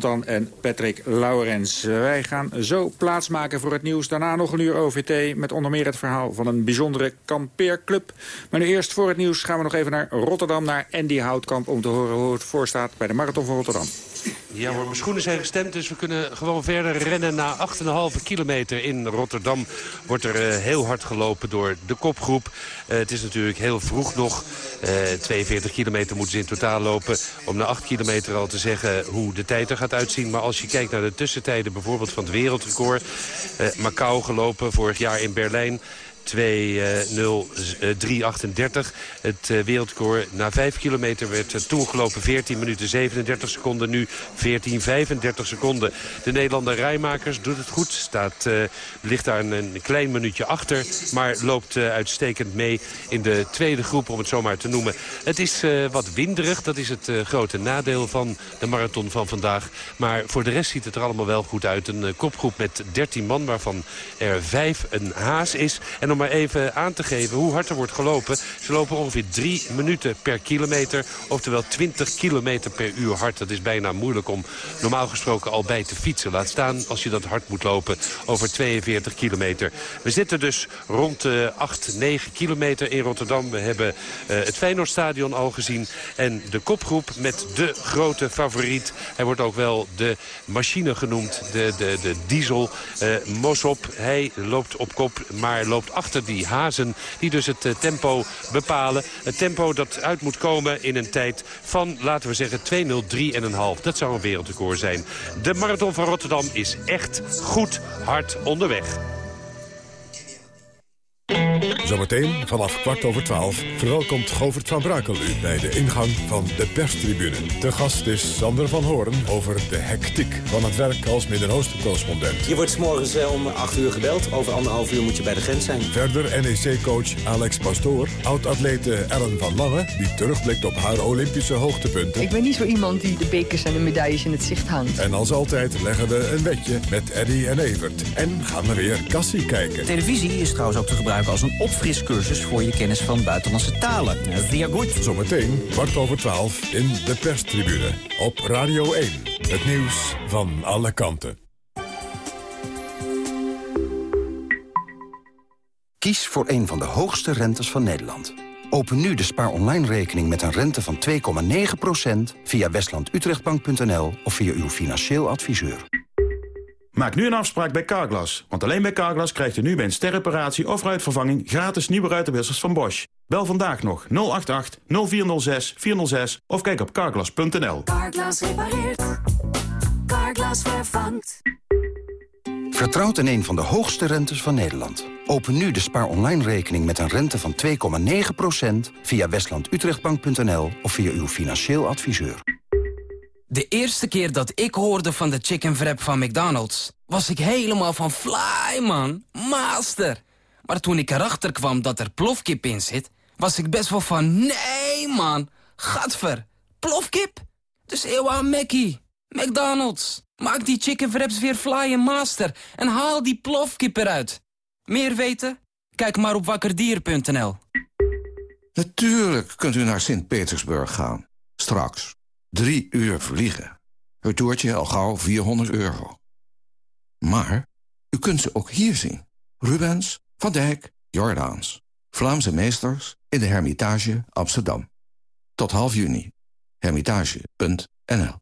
En Patrick Laurens. Wij gaan zo plaatsmaken voor het nieuws. Daarna nog een uur OVT met onder meer het verhaal van een bijzondere kampeerclub. Maar nu eerst voor het nieuws gaan we nog even naar Rotterdam, naar Andy Houtkamp... om te horen hoe het voorstaat bij de Marathon van Rotterdam. Ja hoor, mijn schoenen zijn gestemd, dus we kunnen gewoon verder rennen. Na 8,5 kilometer in Rotterdam wordt er eh, heel hard gelopen door de kopgroep. Eh, het is natuurlijk heel vroeg nog. Eh, 42 kilometer moeten ze in totaal lopen. Om na 8 kilometer al te zeggen hoe de tijd er gaat uitzien. Maar als je kijkt naar de tussentijden bijvoorbeeld van het wereldrecord. Macau gelopen vorig jaar in Berlijn. 2.03.38. Het eh, wereldrecord na 5 kilometer werd eh, toen gelopen 14 minuten 37 seconden. Nu 14.35 seconden. De Nederlander Rijmakers doet het goed. Staat, eh, ligt daar een, klein minuutje achter. Maar loopt eh, uitstekend mee in de tweede groep, om het zo maar te noemen. Het is eh, wat winderig. Dat is het eh, grote nadeel van de marathon van vandaag. Maar voor de rest ziet het er allemaal wel goed uit. Een eh, kopgroep met 13 man, waarvan er 5 een haas is. En om maar even aan te geven hoe hard er wordt gelopen. Ze lopen ongeveer 3 minuten per kilometer. Oftewel 20 kilometer per uur hard. Dat is bijna moeilijk om normaal gesproken al bij te fietsen. Laat staan als je dat hard moet lopen over 42 kilometer. We zitten dus rond de 8, 9 kilometer in Rotterdam. We hebben eh, het Feyenoordstadion al gezien. En de kopgroep met de grote favoriet. Hij wordt ook wel de machine genoemd. De, de, de diesel. eh Mosop. Hij loopt op kop, maar loopt achter die hazen. Die dus het eh, tempo bepalen. Het tempo dat uit moet komen in een tijd van, laten we zeggen, 2.03,5. Dat zou een wereldrecord zijn. De Marathon van Rotterdam is echt goed hard onderweg. Zometeen vanaf kwart over twaalf verwelkomt Govert van Brakel u bij de ingang van de perstribune. De gast is Sander van Hoorn over de hectiek van het werk als Midden-Oosten-correspondent. Je wordt 's morgens eh, om 8 uur gebeld. Over anderhalf uur moet je bij de grens zijn. Verder NEC-coach Alex Pastoor, oud-atlete Ellen van Lange... die terugblikt op haar Olympische hoogtepunten. Ik ben niet zo iemand die de bekers en de medailles in het zicht hangt. En als altijd leggen we een wedje met Eddy en Evert. En gaan we weer Cassie kijken. Televisie is trouwens ook te gebruiken als een opfriscursus voor je kennis van buitenlandse talen. Via goed. Zometeen, kwart over twaalf, in de perstribune. Op Radio 1. Het nieuws van alle kanten. Kies voor een van de hoogste rentes van Nederland. Open nu de spaar online rekening met een rente van 2,9% via westlandutrechtbank.nl of via uw financieel adviseur. Maak nu een afspraak bij Carglass. Want alleen bij Carglass krijgt u nu bij een sterreparatie of ruitvervanging... gratis nieuwe ruitenwissers van Bosch. Bel vandaag nog 088 0406 406 of kijk op carglass.nl. Carglass repareert. Carglass vervangt. Vertrouwt in een van de hoogste rentes van Nederland. Open nu de spaar online rekening met een rente van 2,9% via westlandutrechtbank.nl of via uw financieel adviseur. De eerste keer dat ik hoorde van de chicken wrap van McDonald's... was ik helemaal van fly, man. Master. Maar toen ik erachter kwam dat er plofkip in zit... was ik best wel van, nee, man. Gadver. Plofkip? Dus eeuw Mackie. McDonald's. Maak die chicken wraps weer fly en master. En haal die plofkip eruit. Meer weten? Kijk maar op wakkerdier.nl. Natuurlijk kunt u naar Sint-Petersburg gaan. Straks. Drie uur vliegen. Het toertje al gauw 400 euro. Maar u kunt ze ook hier zien. Rubens, Van Dijk, Jordaans. Vlaamse meesters in de Hermitage Amsterdam. Tot half juni. Hermitage.nl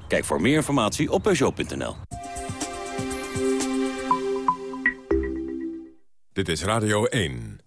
Kijk voor meer informatie op Peugeot.nl. Dit is Radio 1.